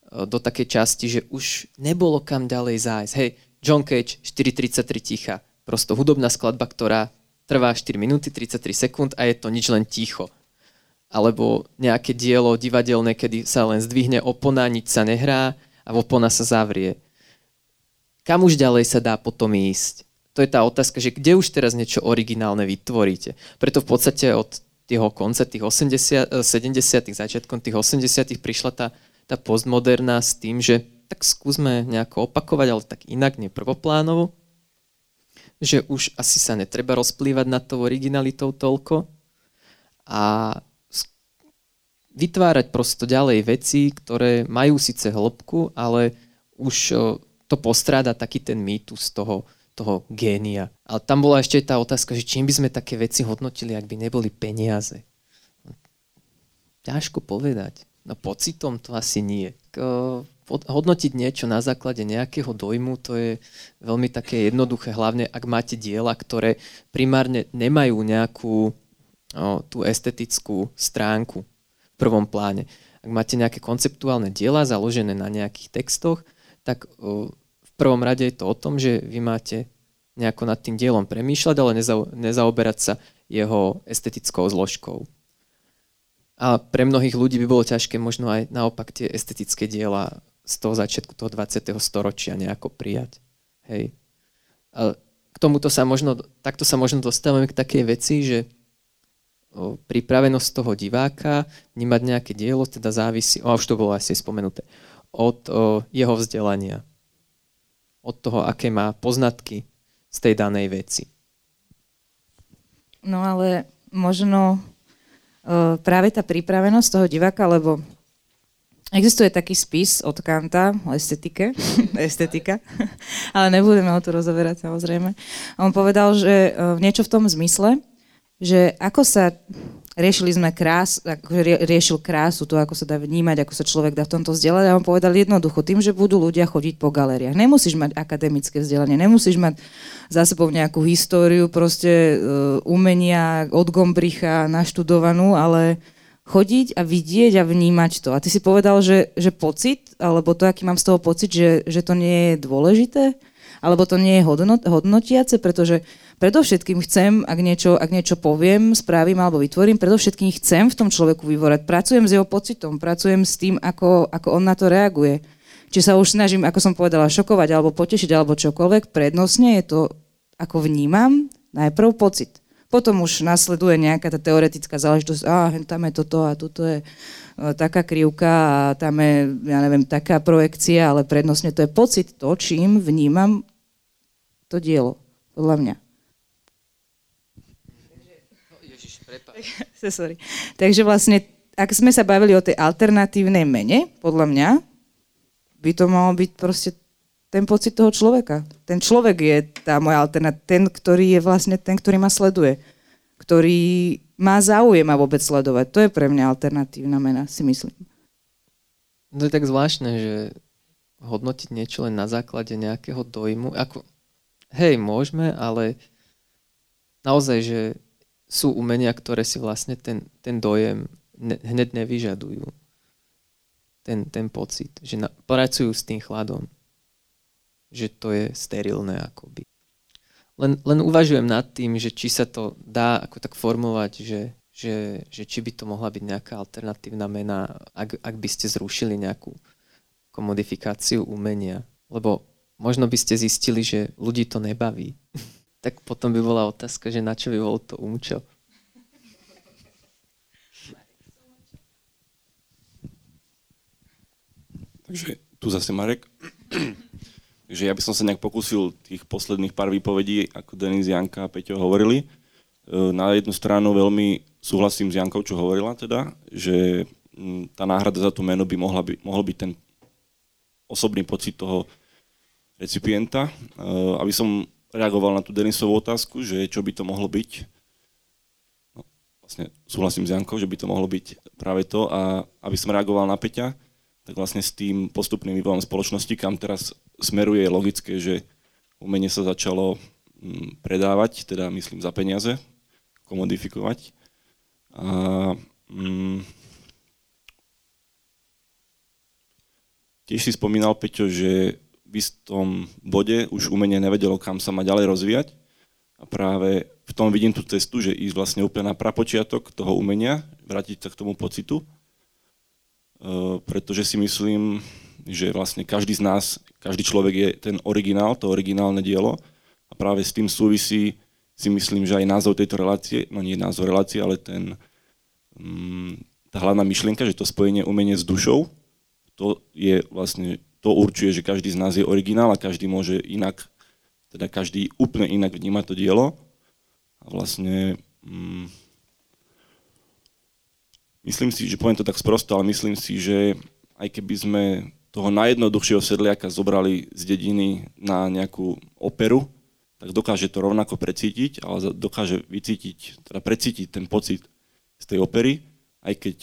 Speaker 4: e, do takej časti, že už nebolo kam ďalej zájsť. Hej, John Cage, 4.33 ticha. Prosto hudobná skladba, ktorá trvá 4 minúty, 33 sekúnd a je to nič len ticho. Alebo nejaké dielo divadelné, kedy sa len zdvihne opona, nič sa nehrá a opona sa zavrie kam už ďalej sa dá potom ísť? To je tá otázka, že kde už teraz niečo originálne vytvoríte. Preto v podstate od tého konca tých 80, 70 začiatkom tých 80 prišla tá, tá postmoderná s tým, že tak skúsme nejako opakovať, ale tak inak, nie prvoplánovo. Že už asi sa netreba rozplývať nad tou originalitou toľko a vytvárať prosto ďalej veci, ktoré majú síce hĺbku, ale už to postráda taký ten mýtus toho, toho génia. Ale tam bola ešte tá otázka, že čím by sme také veci hodnotili, ak by neboli peniaze. Ťažko povedať. No pocitom to asi nie. Hodnotiť niečo na základe nejakého dojmu, to je veľmi také jednoduché, hlavne ak máte diela, ktoré primárne nemajú nejakú o, tú estetickú stránku prvom pláne. Ak máte nejaké konceptuálne diela založené na nejakých textoch, tak o, prvom rade je to o tom, že vy máte nejako nad tým dielom premýšľať, ale neza, nezaoberať sa jeho estetickou zložkou. A pre mnohých ľudí by bolo ťažké možno aj naopak tie estetické diela z toho začiatku toho 20. storočia nejako prijať. Hej. A k tomuto sa možno, takto sa možno dostávame k takej veci, že pripravenosť toho diváka vnímať nejaké dielo teda závisí, a už to bolo asi spomenuté, od jeho vzdelania od toho, aké má poznatky z tej danej veci.
Speaker 3: No ale možno práve tá pripravenosť toho diváka, lebo existuje taký spis od Kanta o estetike, <laughs> estetika, <laughs> ale nebudeme ho tu rozoberať samozrejme. On povedal, že niečo v tom zmysle, že ako sa riešili sme krás, akože riešil krásu, to, ako sa dá vnímať, ako sa človek dá v tomto vzdelať. A on povedal jednoducho, tým, že budú ľudia chodiť po galériách. Nemusíš mať akademické vzdelanie, nemusíš mať za sebou nejakú históriu proste uh, umenia od Gombricha naštudovanú, ale chodiť a vidieť a vnímať to. A ty si povedal, že, že pocit, alebo to, aký mám z toho pocit, že, že to nie je dôležité, alebo to nie je hodnot, hodnotiace, pretože predovšetkým chcem, ak niečo, ak niečo poviem, spravím alebo vytvorím, predovšetkým chcem v tom človeku vyvorať. Pracujem s jeho pocitom, pracujem s tým, ako, ako on na to reaguje. Či sa už snažím, ako som povedala, šokovať alebo potešiť alebo čokoľvek, prednostne je to, ako vnímam, najprv pocit. Potom už nasleduje nejaká tá teoretická záležitosť, a tam je toto a tuto je e, taká krivka a tam je, ja neviem, taká projekcia, ale prednostne to je pocit to, čím vnímam to dielo, podľa mňa. <laughs> Sorry. Takže vlastne, ak sme sa bavili o tej alternatívnej mene, podľa mňa, by to malo byť proste ten pocit toho človeka. Ten človek je tá moja alternatíva, ten, ktorý je vlastne ten, ktorý ma sleduje. Ktorý má záujem ma vôbec sledovať. To je pre mňa alternatívna mena, si myslím.
Speaker 4: To je tak zvláštne, že hodnotiť niečo len na základe nejakého dojmu. Ako, hej, môžeme, ale naozaj, že sú umenia, ktoré si vlastne ten, ten dojem ne, hneď nevyžadujú. Ten, ten pocit, že na, pracujú s tým chladom. Že to je sterilné akoby. Len, len uvažujem nad tým, že či sa to dá ako tak formulovať, že, že, že či by to mohla byť nejaká alternatívna mena, ak, ak by ste zrušili nejakú komodifikáciu umenia. Lebo možno by ste zistili, že ľudí to nebaví. tak potom by bola otázka, že na čo by bol to umčo.
Speaker 9: Takže tu zase Marek. <clears throat> Takže ja by som sa nejak pokúsil tých posledných pár výpovedí, ako Denis, Janka a Peťo hovorili. E, na jednu stranu veľmi súhlasím s Jankou, čo hovorila teda, že tá náhrada za tú meno by mohla by, mohol byť ten osobný pocit toho recipienta. E, aby som reagoval na tú Denisovú otázku, že čo by to mohlo byť. No, vlastne súhlasím s Jankou, že by to mohlo byť práve to a aby som reagoval na Peťa, tak vlastne s tým postupným vývojom spoločnosti, kam teraz smeruje, je logické, že umenie sa začalo mm, predávať, teda myslím za peniaze, komodifikovať. A, mm, tiež si spomínal, Peťo, že v istom bode už umenie nevedelo, kam sa má ďalej rozvíjať. A práve v tom vidím tú cestu, že ísť vlastne úplne na prapočiatok toho umenia, vrátiť sa k tomu pocitu. Uh, pretože si myslím, že vlastne každý z nás, každý človek je ten originál, to originálne dielo. A práve s tým súvisí si myslím, že aj názov tejto relácie, no nie názov relácie, ale ten, um, tá hlavná myšlienka, že to spojenie umenie s dušou, to je vlastne, to určuje, že každý z nás je originál a každý môže inak, teda každý úplne inak vnímať to dielo. A vlastne um, myslím si, že poviem to tak sprosto, ale myslím si, že aj keby sme toho najjednoduchšieho sedliaka zobrali z dediny na nejakú operu, tak dokáže to rovnako precítiť, ale dokáže vycítiť, teda precítiť ten pocit z tej opery, aj keď,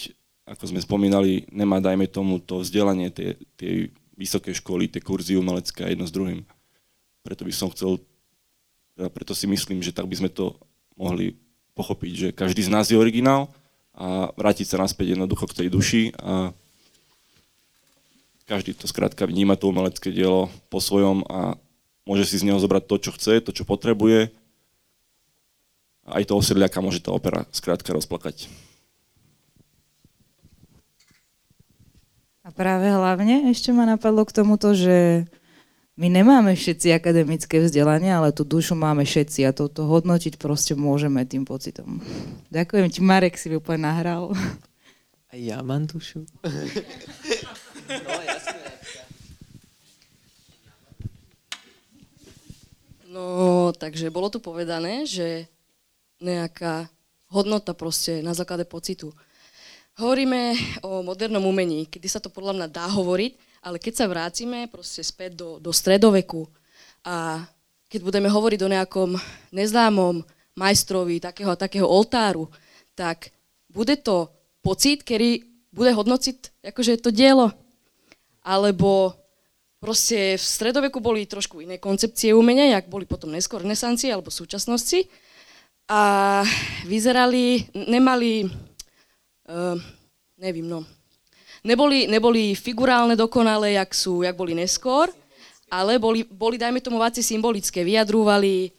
Speaker 9: ako sme spomínali, nemá, dajme tomu, to vzdelanie tej, tej vysoké školy, tie kurzy umelecké jedno s druhým. Preto by som chcel, teda preto si myslím, že tak by sme to mohli pochopiť, že každý z nás je originál a vrátiť sa naspäť jednoducho k tej duši a každý to skrátka vníma to umelecké dielo po svojom a môže si z neho zobrať to, čo chce, to, čo potrebuje. A aj toho sedliaka môže tá opera skrátka rozplakať.
Speaker 3: A práve hlavne ešte ma napadlo k tomuto, že my nemáme všetci akademické vzdelanie, ale tú dušu máme všetci a toto hodnotiť proste môžeme tým pocitom. Ďakujem ti, Marek, si úplne nahral.
Speaker 4: A ja mám dušu.
Speaker 11: no, <laughs> jasné. No, takže bolo tu povedané, že nejaká hodnota proste na základe pocitu. Hovoríme o modernom umení, kedy sa to podľa mňa dá hovoriť, ale keď sa vrátime proste späť do, do stredoveku a keď budeme hovoriť o nejakom neznámom majstrovi takého a takého oltáru, tak bude to pocit, ktorý bude hodnociť akože to dielo. Alebo Proste v stredoveku boli trošku iné koncepcie umenia, jak boli potom neskôr renesancii alebo súčasnosti. A vyzerali, nemali, uh, nevím, no, neboli, neboli figurálne dokonale, jak, sú, jak boli neskôr, ale boli, boli dajme tomu váci symbolické, vyjadrúvali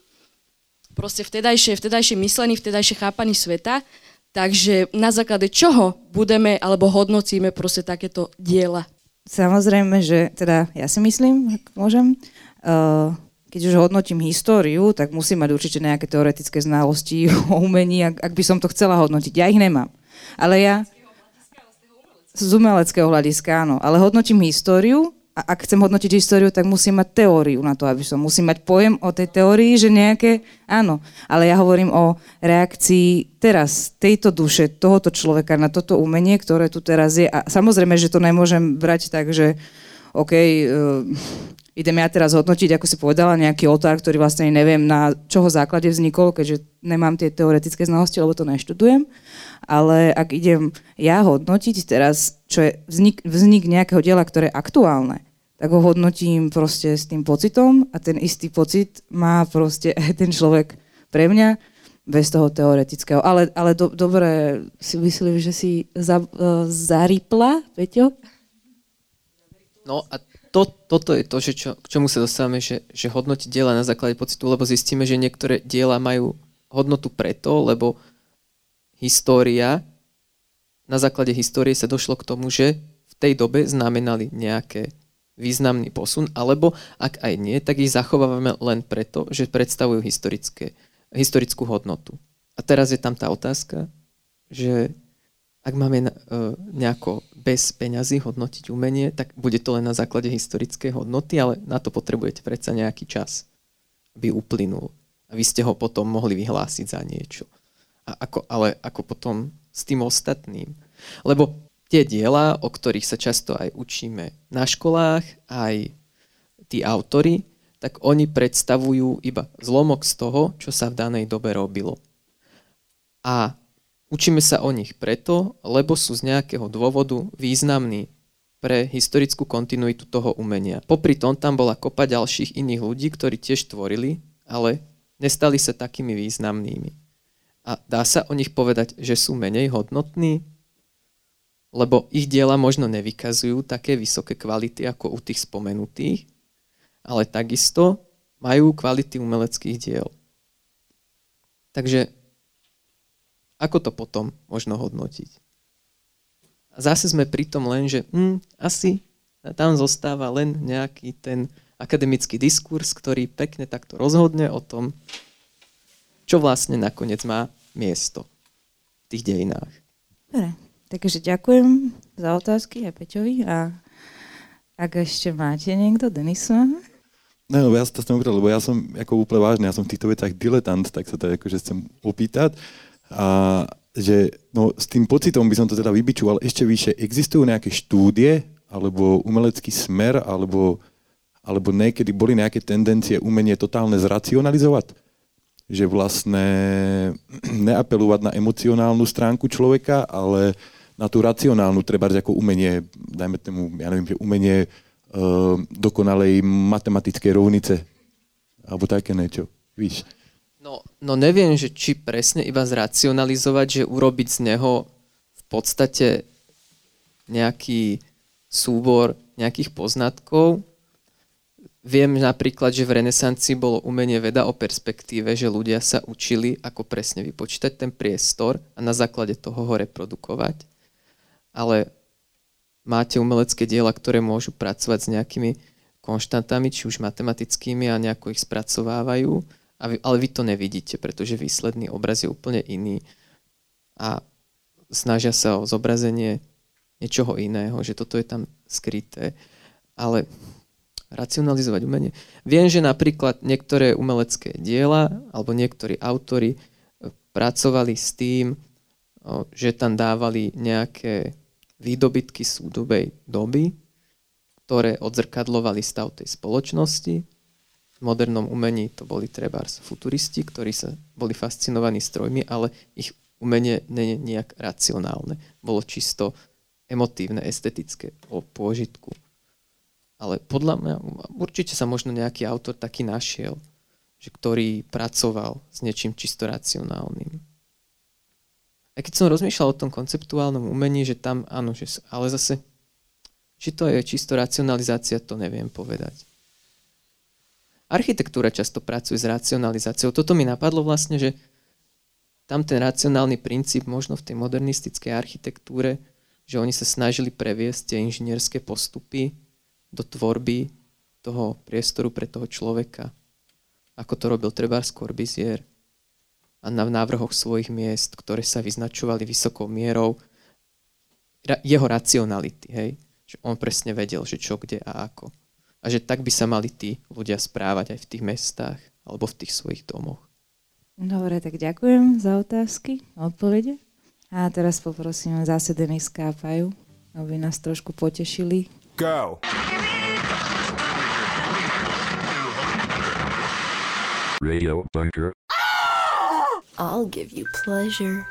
Speaker 11: proste vtedajšie, vtedajšie myslenie, vtedajšie chápaní sveta, takže na základe čoho budeme alebo hodnocíme proste takéto diela
Speaker 3: Samozrejme, že teda ja si myslím, ak môžem, uh, keď už hodnotím históriu, tak musím mať určite nejaké teoretické znalosti o umení, ak, ak by som to chcela hodnotiť. Ja ich nemám. Ale ja... Z umeleckého hľadiska, áno. Ale hodnotím históriu a ak chcem hodnotiť históriu, tak musím mať teóriu na to, aby som. Musím mať pojem o tej teórii, že nejaké, áno. Ale ja hovorím o reakcii teraz, tejto duše, tohoto človeka na toto umenie, ktoré tu teraz je. A samozrejme, že to nemôžem brať tak, že OK, uh, idem ja teraz hodnotiť, ako si povedala, nejaký oltár, ktorý vlastne neviem na čoho základe vznikol, keďže nemám tie teoretické znalosti, lebo to neštudujem. Ale ak idem ja hodnotiť teraz, čo je vznik, vznik nejakého diela, ktoré je aktuálne, tak ho hodnotím proste s tým pocitom a ten istý pocit má proste <laughs> ten človek pre mňa bez toho teoretického. Ale, ale do, dobre si myslím, že si za, uh, zaripla, Peťo?
Speaker 4: No a to, toto je to, že čo, k čomu sa dostávame, že, že hodnotiť diela na základe pocitu, lebo zistíme, že niektoré diela majú hodnotu preto, lebo história, na základe histórie sa došlo k tomu, že v tej dobe znamenali nejaké významný posun, alebo ak aj nie, tak ich zachovávame len preto, že predstavujú historické, historickú hodnotu. A teraz je tam tá otázka, že ak máme e, nejako bez peňazí hodnotiť umenie, tak bude to len na základe historickej hodnoty, ale na to potrebujete predsa nejaký čas, aby uplynul. A vy ste ho potom mohli vyhlásiť za niečo. A ako, ale ako potom s tým ostatným? Lebo tie diela, o ktorých sa často aj učíme na školách, aj tí autory, tak oni predstavujú iba zlomok z toho, čo sa v danej dobe robilo. A Učíme sa o nich preto, lebo sú z nejakého dôvodu významní pre historickú kontinuitu toho umenia. Popri tom tam bola kopa ďalších iných ľudí, ktorí tiež tvorili, ale nestali sa takými významnými. A dá sa o nich povedať, že sú menej hodnotní? Lebo ich diela možno nevykazujú také vysoké kvality ako u tých spomenutých, ale takisto majú kvality umeleckých diel. Takže ako to potom možno hodnotiť? A zase sme pri tom len, že hm, asi tam zostáva len nejaký ten akademický diskurs, ktorý pekne takto rozhodne o tom, čo vlastne nakoniec má miesto v tých dejinách.
Speaker 3: Dobre, takže ďakujem za otázky aj Peťovi a ak ešte máte niekto, Denisa?
Speaker 10: No, ja sa to chcem opýtať, lebo ja som ako úplne vážny, ja som v týchto veciach diletant, tak sa to akože chcem opýtať. A že no, s tým pocitom by som to teda vybičoval ešte vyššie. Existujú nejaké štúdie, alebo umelecký smer, alebo, alebo niekedy boli nejaké tendencie umenie totálne zracionalizovať? Že vlastne <clears throat> neapelovať na emocionálnu stránku človeka, ale na tú racionálnu, treba ako umenie, dajme tomu, ja neviem, že umenie uh, dokonalej matematickej rovnice, alebo také niečo, víš.
Speaker 4: No, no neviem, že či presne iba zracionalizovať, že urobiť z neho v podstate nejaký súbor nejakých poznatkov. Viem napríklad, že v renesancii bolo umenie veda o perspektíve, že ľudia sa učili, ako presne vypočítať ten priestor a na základe toho ho reprodukovať. Ale máte umelecké diela, ktoré môžu pracovať s nejakými konštantami, či už matematickými a nejako ich spracovávajú a vy, ale vy to nevidíte, pretože výsledný obraz je úplne iný a snažia sa o zobrazenie niečoho iného, že toto je tam skryté. Ale racionalizovať umenie. Viem, že napríklad niektoré umelecké diela alebo niektorí autory e, pracovali s tým, že tam dávali nejaké výdobytky súdobej doby, ktoré odzrkadlovali stav tej spoločnosti modernom umení to boli trebárs futuristi, ktorí sa boli fascinovaní strojmi, ale ich umenie nie je nejak racionálne. Bolo čisto emotívne, estetické, o pôžitku. Ale podľa mňa určite sa možno nejaký autor taký našiel, že ktorý pracoval s niečím čisto racionálnym. A keď som rozmýšľal o tom konceptuálnom umení, že tam áno, že, ale zase, či to je čisto racionalizácia, to neviem povedať. Architektúra často pracuje s racionalizáciou. Toto mi napadlo vlastne, že tam ten racionálny princíp možno v tej modernistickej architektúre, že oni sa snažili previesť tie inžinierské postupy do tvorby toho priestoru pre toho človeka. Ako to robil Trebárs Corbusier. A na návrhoch svojich miest, ktoré sa vyznačovali vysokou mierou jeho racionality. Hej? Že on presne vedel, že čo, kde a ako a že tak by sa mali tí ľudia správať aj v tých mestách alebo v tých svojich domoch.
Speaker 3: Dobre, tak ďakujem za otázky a odpovede. A teraz poprosím zase Denis Kápaju, aby nás trošku potešili. Go! Radio Bunker. I'll give you pleasure.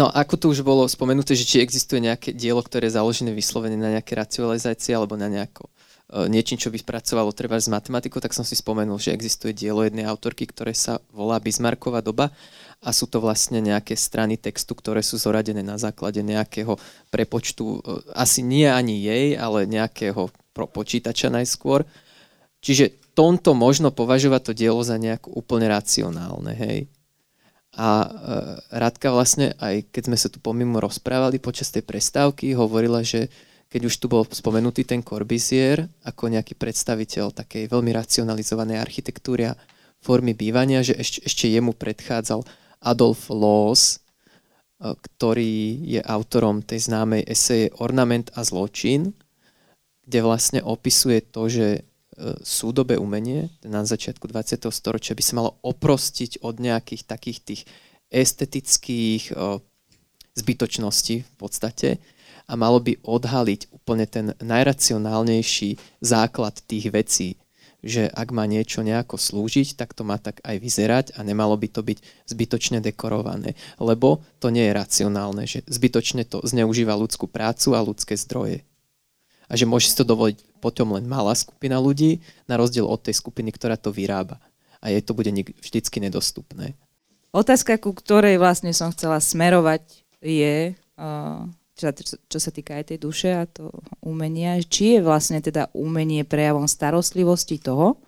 Speaker 4: No ako tu už bolo spomenuté, že či existuje nejaké dielo, ktoré je založené vyslovene na nejaké racionalizácie alebo na nejako e, niečím, čo by spracovalo treba z matematiku, tak som si spomenul, že existuje dielo jednej autorky, ktoré sa volá Bismarcková doba a sú to vlastne nejaké strany textu, ktoré sú zoradené na základe nejakého prepočtu, e, asi nie ani jej, ale nejakého počítača najskôr. Čiže tomto možno považovať to dielo za nejako úplne racionálne, hej. A e, Radka vlastne, aj keď sme sa tu pomimo rozprávali počas tej prestávky, hovorila, že keď už tu bol spomenutý ten Corbusier ako nejaký predstaviteľ takej veľmi racionalizovanej architektúry a formy bývania, že ešte, ešte jemu predchádzal Adolf Loos, e, ktorý je autorom tej známej eseje Ornament a zločin, kde vlastne opisuje to, že súdobé umenie na začiatku 20. storočia by sa malo oprostiť od nejakých takých tých estetických zbytočností v podstate a malo by odhaliť úplne ten najracionálnejší základ tých vecí, že ak má niečo nejako slúžiť, tak to má tak aj vyzerať a nemalo by to byť zbytočne dekorované, lebo to nie je racionálne, že zbytočne to zneužíva ľudskú prácu a ľudské zdroje a že môže si to dovoliť potom len malá skupina ľudí, na rozdiel od tej skupiny, ktorá to vyrába. A jej to bude vždycky nedostupné.
Speaker 3: Otázka, ku ktorej vlastne som chcela smerovať, je, čo sa, týka aj tej duše a to umenia, či je vlastne teda umenie prejavom starostlivosti toho,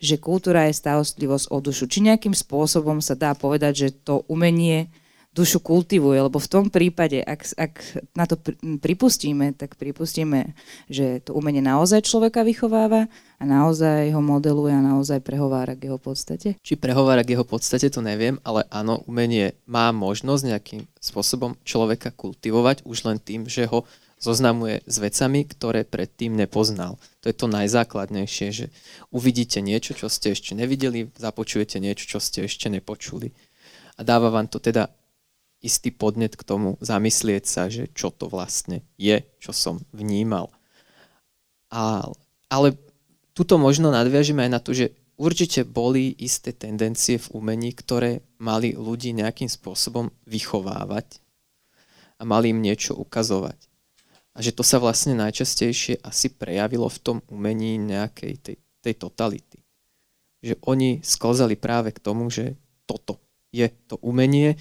Speaker 3: že kultúra je starostlivosť o dušu. Či nejakým spôsobom sa dá povedať, že to umenie dušu kultivuje, lebo v tom prípade, ak, ak na to pripustíme, tak pripustíme, že to umenie naozaj človeka vychováva a naozaj ho modeluje a naozaj prehovára k jeho podstate.
Speaker 4: Či prehovára k jeho podstate, to neviem, ale áno, umenie má možnosť nejakým spôsobom človeka kultivovať už len tým, že ho zoznamuje s vecami, ktoré predtým nepoznal. To je to najzákladnejšie, že uvidíte niečo, čo ste ešte nevideli, započujete niečo, čo ste ešte nepočuli. A dáva vám to teda istý podnet k tomu zamyslieť sa, že čo to vlastne je, čo som vnímal. A, ale tuto možno nadviažeme aj na to, že určite boli isté tendencie v umení, ktoré mali ľudí nejakým spôsobom vychovávať a mali im niečo ukazovať. A že to sa vlastne najčastejšie asi prejavilo v tom umení nejakej tej, tej totality. Že oni sklzali práve k tomu, že toto je to umenie,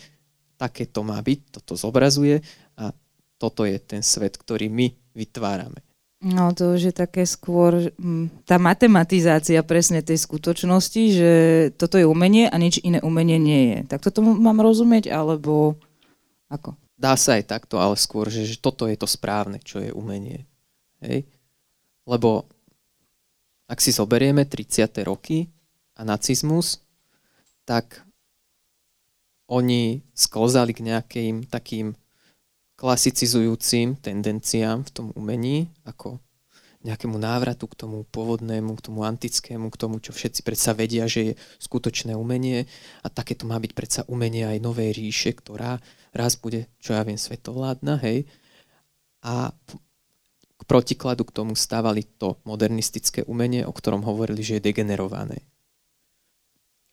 Speaker 4: také to má byť, toto zobrazuje a toto je ten svet, ktorý my vytvárame.
Speaker 3: No to už je také skôr hm, tá matematizácia presne tej skutočnosti, že toto je umenie a nič iné umenie nie je. Tak toto mám rozumieť, alebo ako?
Speaker 4: Dá sa aj takto, ale skôr, že, že toto je to správne, čo je umenie. Hej? Lebo ak si zoberieme 30. roky a nacizmus, tak oni sklzali k nejakým takým klasicizujúcim tendenciám v tom umení, ako nejakému návratu k tomu pôvodnému, k tomu antickému, k tomu, čo všetci predsa vedia, že je skutočné umenie a takéto má byť predsa umenie aj novej ríše, ktorá raz bude, čo ja viem, svetovládna, hej. A k protikladu k tomu stávali to modernistické umenie, o ktorom hovorili, že je degenerované.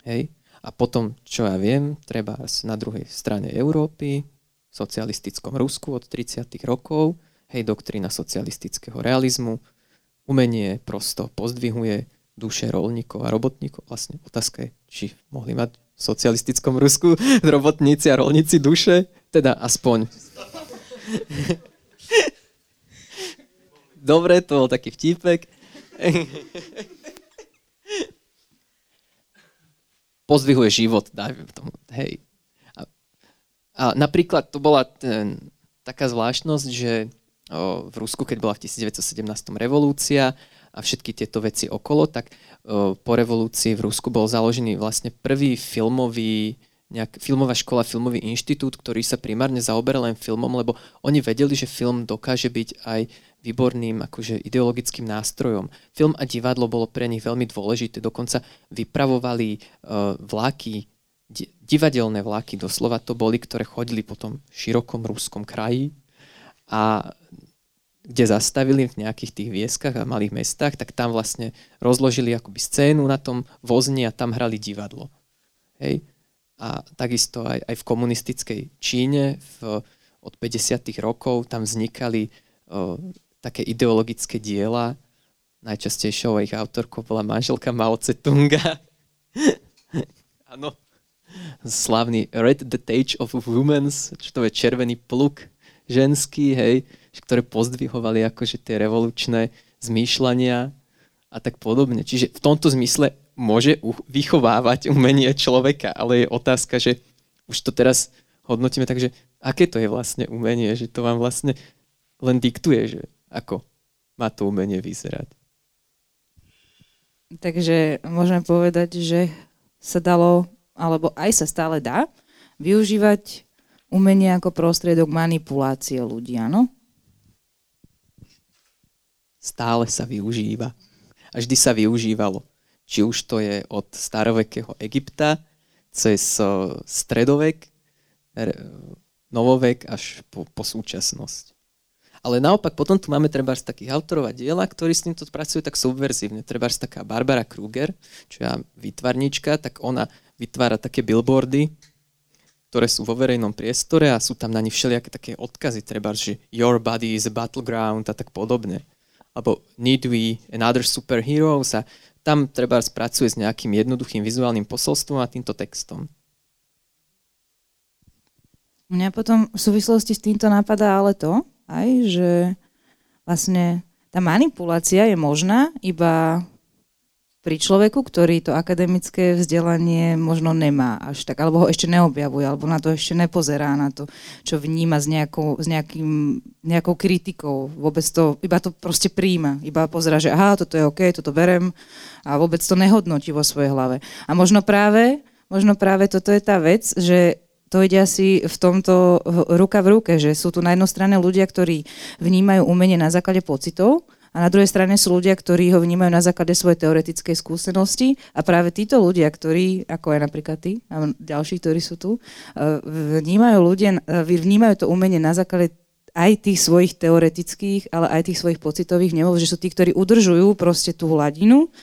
Speaker 4: Hej. A potom, čo ja viem, treba na druhej strane Európy, v socialistickom Rusku od 30. rokov, hej, doktrína socialistického realizmu, umenie prosto pozdvihuje duše rolníkov a robotníkov. Vlastne otázka je, či mohli mať v socialistickom Rusku <laughs> robotníci a rolníci duše, teda aspoň. <laughs> Dobre, to bol taký vtípek <laughs> pozdvihuje život, dajme tomu, hej. A, a napríklad to bola ten, taká zvláštnosť, že o, v Rusku, keď bola v 1917 revolúcia a všetky tieto veci okolo, tak o, po revolúcii v Rusku bol založený vlastne prvý filmový nejak, filmová škola, filmový inštitút, ktorý sa primárne zaoberal len filmom, lebo oni vedeli, že film dokáže byť aj výborným akože ideologickým nástrojom. Film a divadlo bolo pre nich veľmi dôležité, dokonca vypravovali uh, vláky, divadelné vláky doslova to boli, ktoré chodili po tom širokom ruskom kraji a kde zastavili v nejakých tých vieskach a malých mestách, tak tam vlastne rozložili akoby scénu na tom vozni a tam hrali divadlo. Hej. A takisto aj, aj v komunistickej Číne v, od 50. rokov tam vznikali o, také ideologické diela. Najčastejšou ich autorkou bola manželka Mao Tse-tunga. <laughs> Áno. Slavný Red the Tage of Women's, čo to je červený pluk ženský, hej, ktoré pozdvihovali akože tie revolučné zmýšľania a tak podobne. Čiže v tomto zmysle môže vychovávať umenie človeka, ale je otázka, že už to teraz hodnotíme tak, že aké to je vlastne umenie, že to vám vlastne len diktuje, že ako má to umenie vyzerať.
Speaker 3: Takže môžeme povedať, že sa dalo, alebo aj sa stále dá, využívať umenie ako prostriedok manipulácie ľudí, áno?
Speaker 4: Stále sa využíva. A vždy sa využívalo. Či už to je od starovekého Egypta cez stredovek, novovek až po, po súčasnosť. Ale naopak potom tu máme treba z takých autorov a diela, ktorí s týmto pracujú tak subverzívne. Treba taká Barbara Kruger, čo je výtvarnička, tak ona vytvára také billboardy, ktoré sú vo verejnom priestore a sú tam na nich všelijaké také odkazy, treba, že your body is a battleground a tak podobne. Alebo need we another superheroes a tam treba spracuje s nejakým jednoduchým vizuálnym posolstvom a týmto textom.
Speaker 3: Mňa potom v súvislosti s týmto napadá ale to, aj, že vlastne tá manipulácia je možná iba pri človeku, ktorý to akademické vzdelanie možno nemá až tak, alebo ho ešte neobjavuje, alebo na to ešte nepozerá, na to, čo vníma s nejakou, s nejakým, nejakou kritikou. Vôbec to, iba to proste príjma. Iba pozera, že aha, toto je OK, toto berem a vôbec to nehodnotí vo svojej hlave. A možno práve, možno práve toto je tá vec, že to ide asi v tomto ruka v ruke, že sú tu na jednej strane ľudia, ktorí vnímajú umenie na základe pocitov a na druhej strane sú ľudia, ktorí ho vnímajú na základe svojej teoretickej skúsenosti a práve títo ľudia, ktorí, ako aj napríklad ty a ďalší, ktorí sú tu, eh, vnímajú, ľudia, eh, vnímajú to umenie na základe aj tých svojich teoretických, ale aj tých svojich pocitových vnemov, že sú tí, ktorí udržujú proste tú hladinu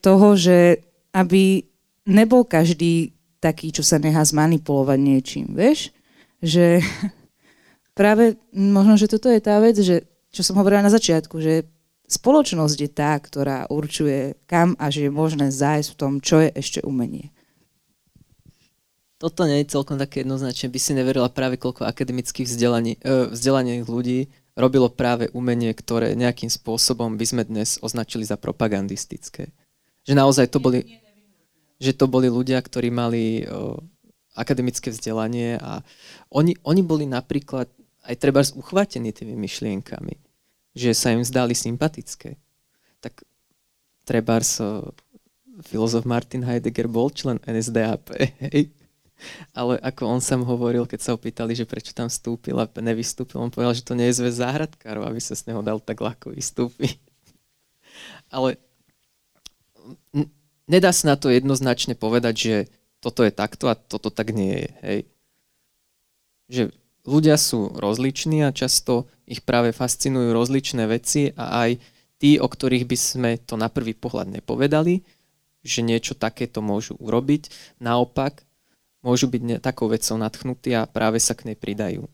Speaker 3: toho, že aby nebol každý taký, čo sa nechá zmanipulovať niečím, vieš? Že <laughs> práve možno, že toto je tá vec, že čo som hovorila na začiatku, že spoločnosť je tá, ktorá určuje, kam až je možné zájsť v tom, čo je ešte umenie.
Speaker 4: Toto nie je celkom také jednoznačne. By si neverila práve, koľko akademických vzdelaní, uh, vzdelaných ľudí robilo práve umenie, ktoré nejakým spôsobom by sme dnes označili za propagandistické. Že naozaj to boli, že to boli ľudia, ktorí mali uh, akademické vzdelanie a oni, oni boli napríklad aj treba uchvátení tými myšlienkami, že sa im zdali sympatické. Tak treba filozof Martin Heidegger bol člen NSDAP, hej? Ale ako on sám hovoril, keď sa opýtali, že prečo tam vstúpil a nevystúpil, on povedal, že to nie je zväz záhradkárov, aby sa z neho dal tak ľahko vystúpiť. <laughs> Ale nedá sa na to jednoznačne povedať, že toto je takto a toto tak nie je. Hej? Že ľudia sú rozliční a často ich práve fascinujú rozličné veci a aj tí, o ktorých by sme to na prvý pohľad nepovedali, že niečo takéto môžu urobiť, naopak môžu byť takou vecou natchnutí a práve sa k nej pridajú.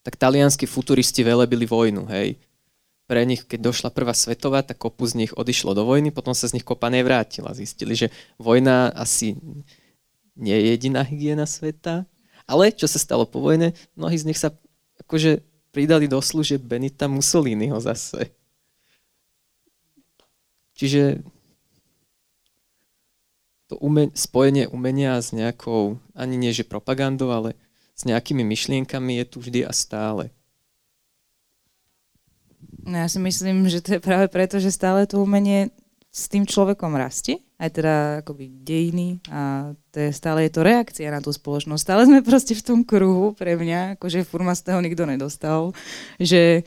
Speaker 4: Tak talianskí futuristi velebili vojnu, hej. Pre nich, keď došla prvá svetová, tak kopu z nich odišlo do vojny, potom sa z nich kopa nevrátila. Zistili, že vojna asi nie je jediná hygiena sveta, ale čo sa stalo po vojne, mnohí z nich sa akože pridali do služieb Benita Mussoliniho zase. Čiže to ume- spojenie umenia s nejakou, ani nie že propagandou, ale s nejakými myšlienkami je tu vždy a stále.
Speaker 3: No ja si myslím, že to je práve preto, že stále to umenie s tým človekom rastie, aj teda akoby dejiny a to je, stále je to reakcia na tú spoločnosť. Stále sme proste v tom kruhu pre mňa, akože furma z toho nikto nedostal, že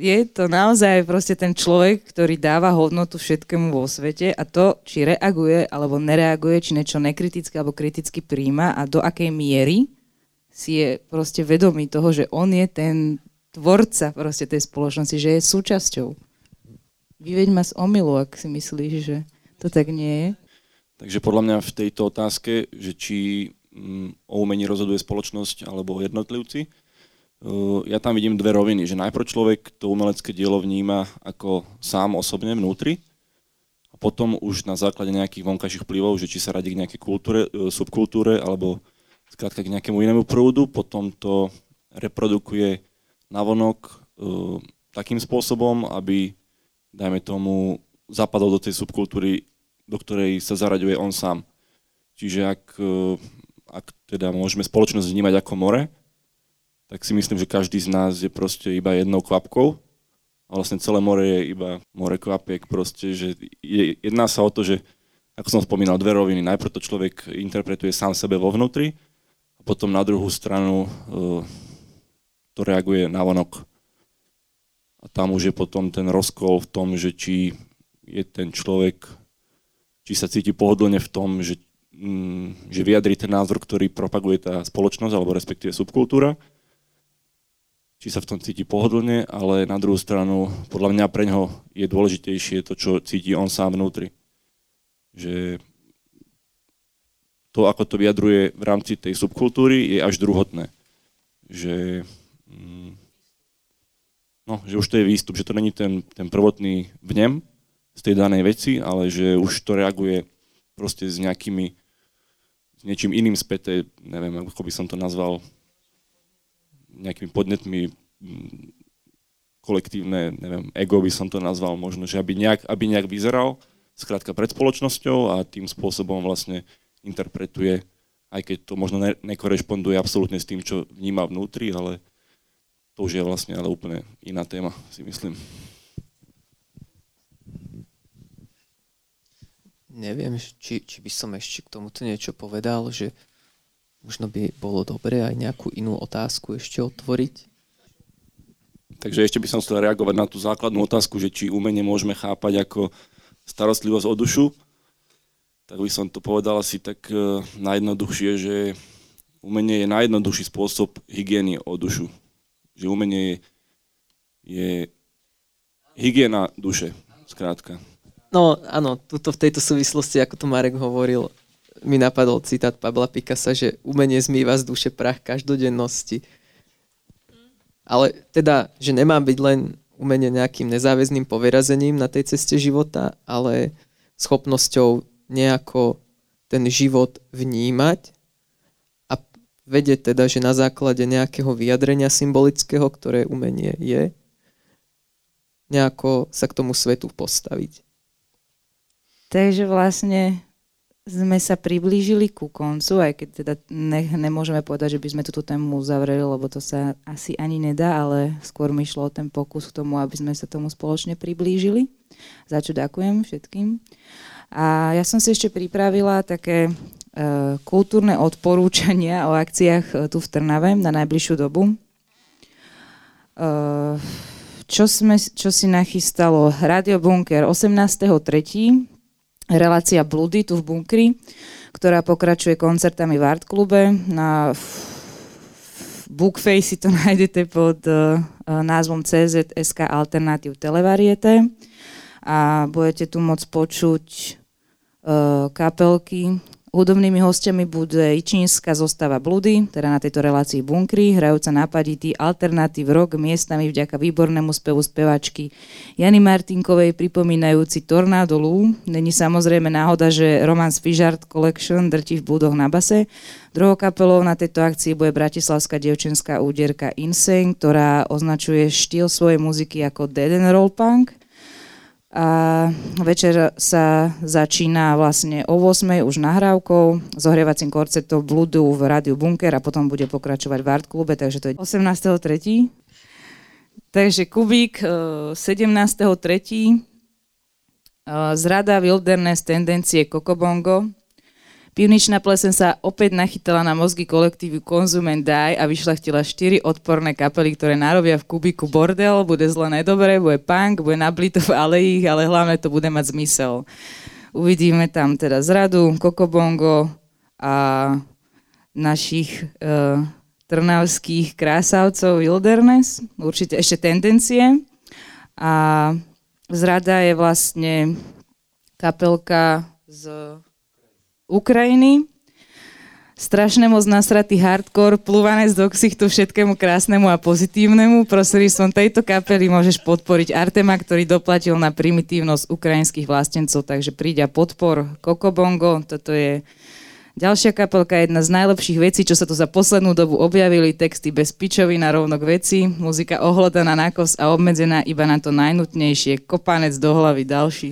Speaker 3: je to naozaj proste ten človek, ktorý dáva hodnotu všetkému vo svete a to, či reaguje alebo nereaguje, či niečo nekriticky alebo kriticky príjma a do akej miery si je proste vedomý toho, že on je ten tvorca proste tej spoločnosti, že je súčasťou. Vyveď ma z omilu, ak si myslíš, že to tak nie je.
Speaker 9: Takže podľa mňa v tejto otázke, že či mm, o umení rozhoduje spoločnosť alebo jednotlivci, uh, ja tam vidím dve roviny, že najprv človek to umelecké dielo vníma ako sám osobne vnútri a potom už na základe nejakých vonkajších vplyvov, že či sa radí k nejakej kultúre, uh, subkultúre alebo skrátka k nejakému inému prúdu, potom to reprodukuje navonok uh, takým spôsobom, aby, dajme tomu, zapadol do tej subkultúry do ktorej sa zaraďuje on sám. Čiže ak, e, ak teda môžeme spoločnosť vnímať ako more, tak si myslím, že každý z nás je proste iba jednou kvapkou a vlastne celé more je iba more kvapiek proste, že je, jedná sa o to, že ako som spomínal, dve roviny. Najprv to človek interpretuje sám sebe vo vnútri a potom na druhú stranu uh, to reaguje na vonok. A tam už je potom ten rozkol v tom, že či je ten človek či sa cíti pohodlne v tom, že, mm, že vyjadri ten názor, ktorý propaguje tá spoločnosť alebo respektíve subkultúra, či sa v tom cíti pohodlne, ale na druhú stranu podľa mňa pre ňoho je dôležitejšie to, čo cíti on sám vnútri. Že to, ako to vyjadruje v rámci tej subkultúry, je až druhotné. Že, no, že už to je výstup, že to není ten, ten prvotný vnem, z tej danej veci, ale že už to reaguje proste s nejakými, s niečím iným späté, neviem, ako by som to nazval, nejakými podnetmi, mm, kolektívne, neviem, ego by som to nazval možno, že aby nejak, aby nejak vyzeral, skrátka pred spoločnosťou a tým spôsobom vlastne interpretuje, aj keď to možno ne- nekorešponduje absolútne s tým, čo vníma vnútri, ale to už je vlastne ale úplne iná téma, si myslím.
Speaker 4: neviem, či, či by som ešte k tomuto niečo povedal, že možno by bolo dobré aj nejakú inú otázku ešte otvoriť.
Speaker 9: Takže ešte by som chcel reagovať na tú základnú otázku, že či umenie môžeme chápať ako starostlivosť o dušu. Tak by som to povedal asi tak e, najjednoduchšie, že umenie je najjednoduchší spôsob hygieny o dušu. Že umenie je, je hygiena duše, skrátka.
Speaker 4: No áno, tuto v tejto súvislosti, ako to Marek hovoril, mi napadol citát Pabla Picasa, že umenie zmýva z duše prach každodennosti. Ale teda, že nemá byť len umenie nejakým nezáväzným poverazením na tej ceste života, ale schopnosťou nejako ten život vnímať vedieť teda, že na základe nejakého vyjadrenia symbolického, ktoré umenie je, nejako sa k tomu svetu postaviť.
Speaker 3: Takže vlastne sme sa priblížili ku koncu, aj keď teda ne, nemôžeme povedať, že by sme túto tému uzavreli, lebo to sa asi ani nedá, ale skôr mi šlo o ten pokus k tomu, aby sme sa tomu spoločne priblížili. Za čo ďakujem všetkým. A ja som si ešte pripravila také kultúrne odporúčania o akciách e, tu v Trnave na najbližšiu dobu. E, čo, sme, čo si nachystalo? Radio Bunker 18.3 relácia Bludy tu v bunkri, ktorá pokračuje koncertami v Art klube. Na Bookface si to <laughs> nájdete pod názvom CZSK Alternatív Televariete a budete tu môcť počuť kapelky Hudobnými hostiami bude čínska zostava Bludy, teda na tejto relácii Bunkry, hrajúca nápaditý alternatív rok miestami vďaka výbornému spevu spevačky Jany Martinkovej, pripomínajúci Tornado Lou. Není samozrejme náhoda, že Romance Fijard Collection drti v Bludoch na base. Druhou kapelou na tejto akcii bude bratislavská dievčenská úderka Insane, ktorá označuje štýl svojej muziky ako Dead and Roll Punk – a večer sa začína vlastne o 8. už nahrávkou ohrievacím korcetom Bludu v rádiu Bunker a potom bude pokračovať v Art klube, takže to je 18.3. Takže Kubík 17.3. E, e, zrada Wilderness tendencie Kokobongo Pivničná plesen sa opäť nachytala na mozgy kolektívu Consume Die a vyšlachtila štyri odporné kapely, ktoré narobia v kubiku bordel, bude zle nedobre, bude punk, bude nablito v aleji, ale hlavne to bude mať zmysel. Uvidíme tam teda zradu, Kokobongo a našich uh, trnavských krásavcov Wilderness, určite ešte tendencie. A zrada je vlastne kapelka z Ukrajiny. Strašne moc nasratý hardcore, plúvanec do ksichtu všetkému krásnemu a pozitívnemu. Prostredníctvom tejto kapely môžeš podporiť Artema, ktorý doplatil na primitívnosť ukrajinských vlastencov, takže príď a podpor Kokobongo. Toto je ďalšia kapelka, jedna z najlepších vecí, čo sa tu za poslednú dobu objavili, texty bez pičovi na rovnok veci, muzika ohlodaná na kos a obmedzená iba na to najnutnejšie, kopanec do hlavy ďalší.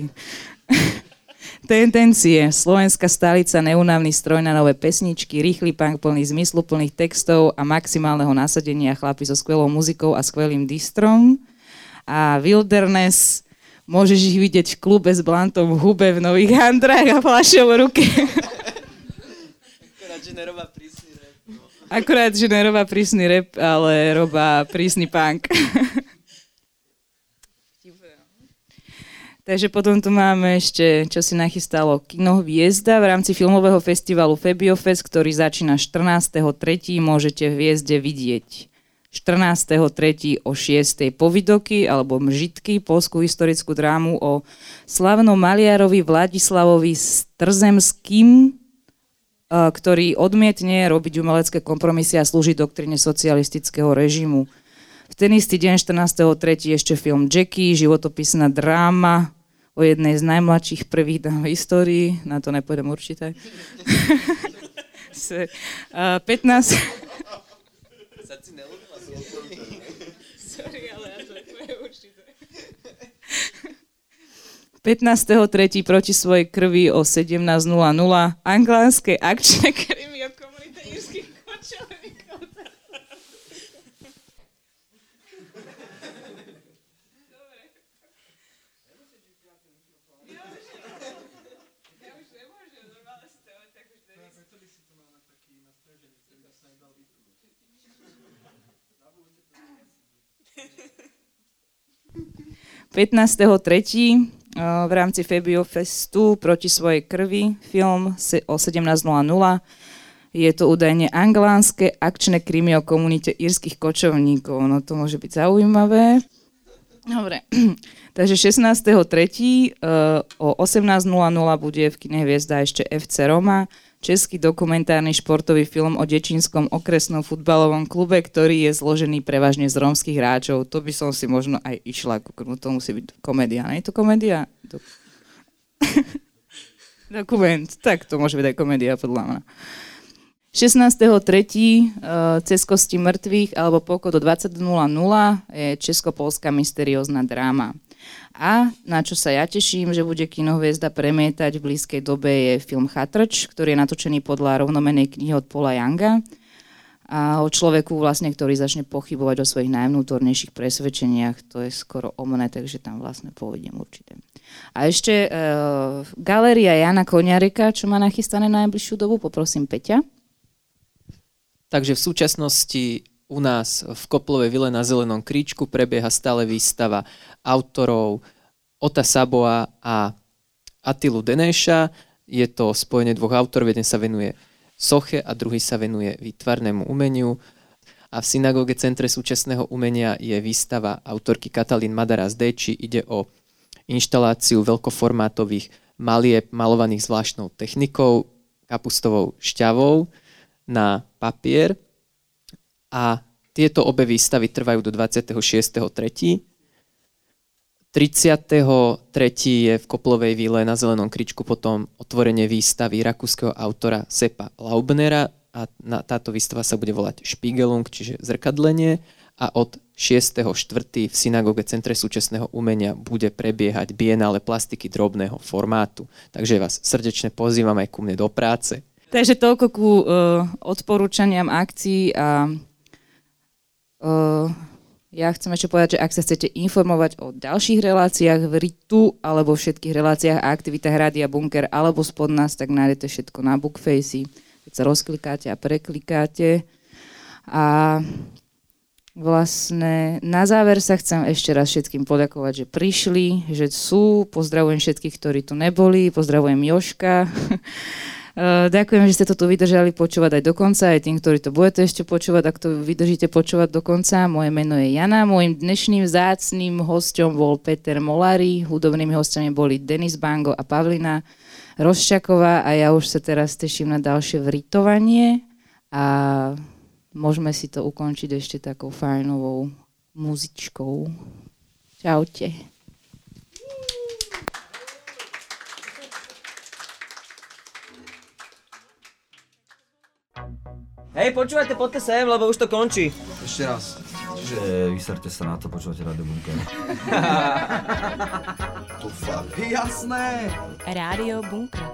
Speaker 3: Tendencie. Slovenská stálica, neunavný stroj na nové pesničky, rýchly punk plný zmysluplných textov a maximálneho nasadenia chlapi so skvelou muzikou a skvelým distrom. A Wilderness, môžeš ich vidieť v klube s blantom v hube v nových handrách a fľašou v ruke.
Speaker 4: Akurát, že nerobá prísny rap.
Speaker 3: Akurát, že nerobá prísny rap, ale robá prísny punk. Takže potom tu máme ešte, čo si nachystalo Kino Hviezda v rámci filmového festivalu Febiofest, ktorý začína 14.3. Môžete v Hviezde vidieť 14.3. o 6. Povidoky alebo Mžitky, polskú historickú drámu o slavnom maliarovi Vladislavovi Strzemským, ktorý odmietne robiť umelecké kompromisy a slúžiť doktrine socialistického režimu. V ten istý deň 14.3. ešte film Jackie, životopisná dráma o jednej z najmladších prvých dám v histórii, na to nepôjdem určite. <laughs> <laughs> uh, 15... <laughs> Sorry, ale ja to určite. 15.3. proti svojej krvi o 17.00 anglánske akčné krimi v rámci Fabio Festu proti svojej krvi film o 17.00. Je to údajne anglánske akčné krimi o komunite írskych kočovníkov. No to môže byť zaujímavé. Dobre, <clears throat> takže 16.3. o 18.00 bude v kine Hviezda ešte FC Roma, český dokumentárny športový film o Dečínskom okresnom futbalovom klube, ktorý je zložený prevažne z rómskych hráčov. To by som si možno aj išla, no to musí byť komédia. Nie je to komédia? Do... <laughs> Dokument, tak to môže byť aj komédia podľa mňa. 16.3. Uh, cez kosti mŕtvych alebo poko do 20.00 je česko-polská mysteriózna dráma. A na čo sa ja teším, že bude kinohviezda premietať v blízkej dobe je film Chatrč, ktorý je natočený podľa rovnomenej knihy od Paula Younga a o človeku vlastne, ktorý začne pochybovať o svojich najvnútornejších presvedčeniach. To je skoro o mne, takže tam vlastne povediem určite. A ešte uh, galéria Jana Koniareka, čo má nachystané najbližšiu dobu, poprosím Peťa.
Speaker 4: Takže v súčasnosti u nás v Koplovej vile na Zelenom kríčku prebieha stále výstava autorov Ota Saboa a Atilu Denéša. Je to spojenie dvoch autorov, jeden sa venuje soche a druhý sa venuje výtvarnému umeniu. A v synagóge Centre súčasného umenia je výstava autorky Katalín Madara z Deči. Ide o inštaláciu veľkoformátových malieb malovaných zvláštnou technikou, kapustovou šťavou na papier a tieto obe výstavy trvajú do 26.3. 33. je v Koplovej výle na Zelenom kričku potom otvorenie výstavy rakúskeho autora Sepa Laubnera a na, táto výstava sa bude volať Spiegelung, čiže zrkadlenie a od 6.4. v synagóge Centre súčasného umenia bude prebiehať bienále plastiky drobného formátu. Takže vás srdečne pozývam aj ku mne do práce.
Speaker 3: Takže toľko ku uh, odporúčaniam akcií a ja chcem ešte povedať, že ak sa chcete informovať o ďalších reláciách v RITu alebo všetkých reláciách a aktivitách Rádia Bunker alebo spod nás, tak nájdete všetko na Bookface. Keď sa rozklikáte a preklikáte. A vlastne na záver sa chcem ešte raz všetkým poďakovať, že prišli, že sú. Pozdravujem všetkých, ktorí tu neboli. Pozdravujem Joška. <laughs> Uh, ďakujem, že ste to tu vydržali počúvať aj do konca, aj tým, ktorí to budete ešte počúvať, ak to vydržíte počúvať do konca. Moje meno je Jana, môjim dnešným zácným hostom bol Peter Molari, hudobnými hostiami boli Denis Bango a Pavlina Rozčaková a ja už sa teraz teším na ďalšie vritovanie a môžeme si to ukončiť ešte takou fajnovou muzičkou. Čaute.
Speaker 12: Hej, počúvajte, poďte sem, lebo už to končí.
Speaker 13: Ešte raz. Čiže... E, Vyserte sa na to, počúvate Rádio Bunker. <laughs>
Speaker 12: to fakt. Jasné.
Speaker 1: Rádio Bunker.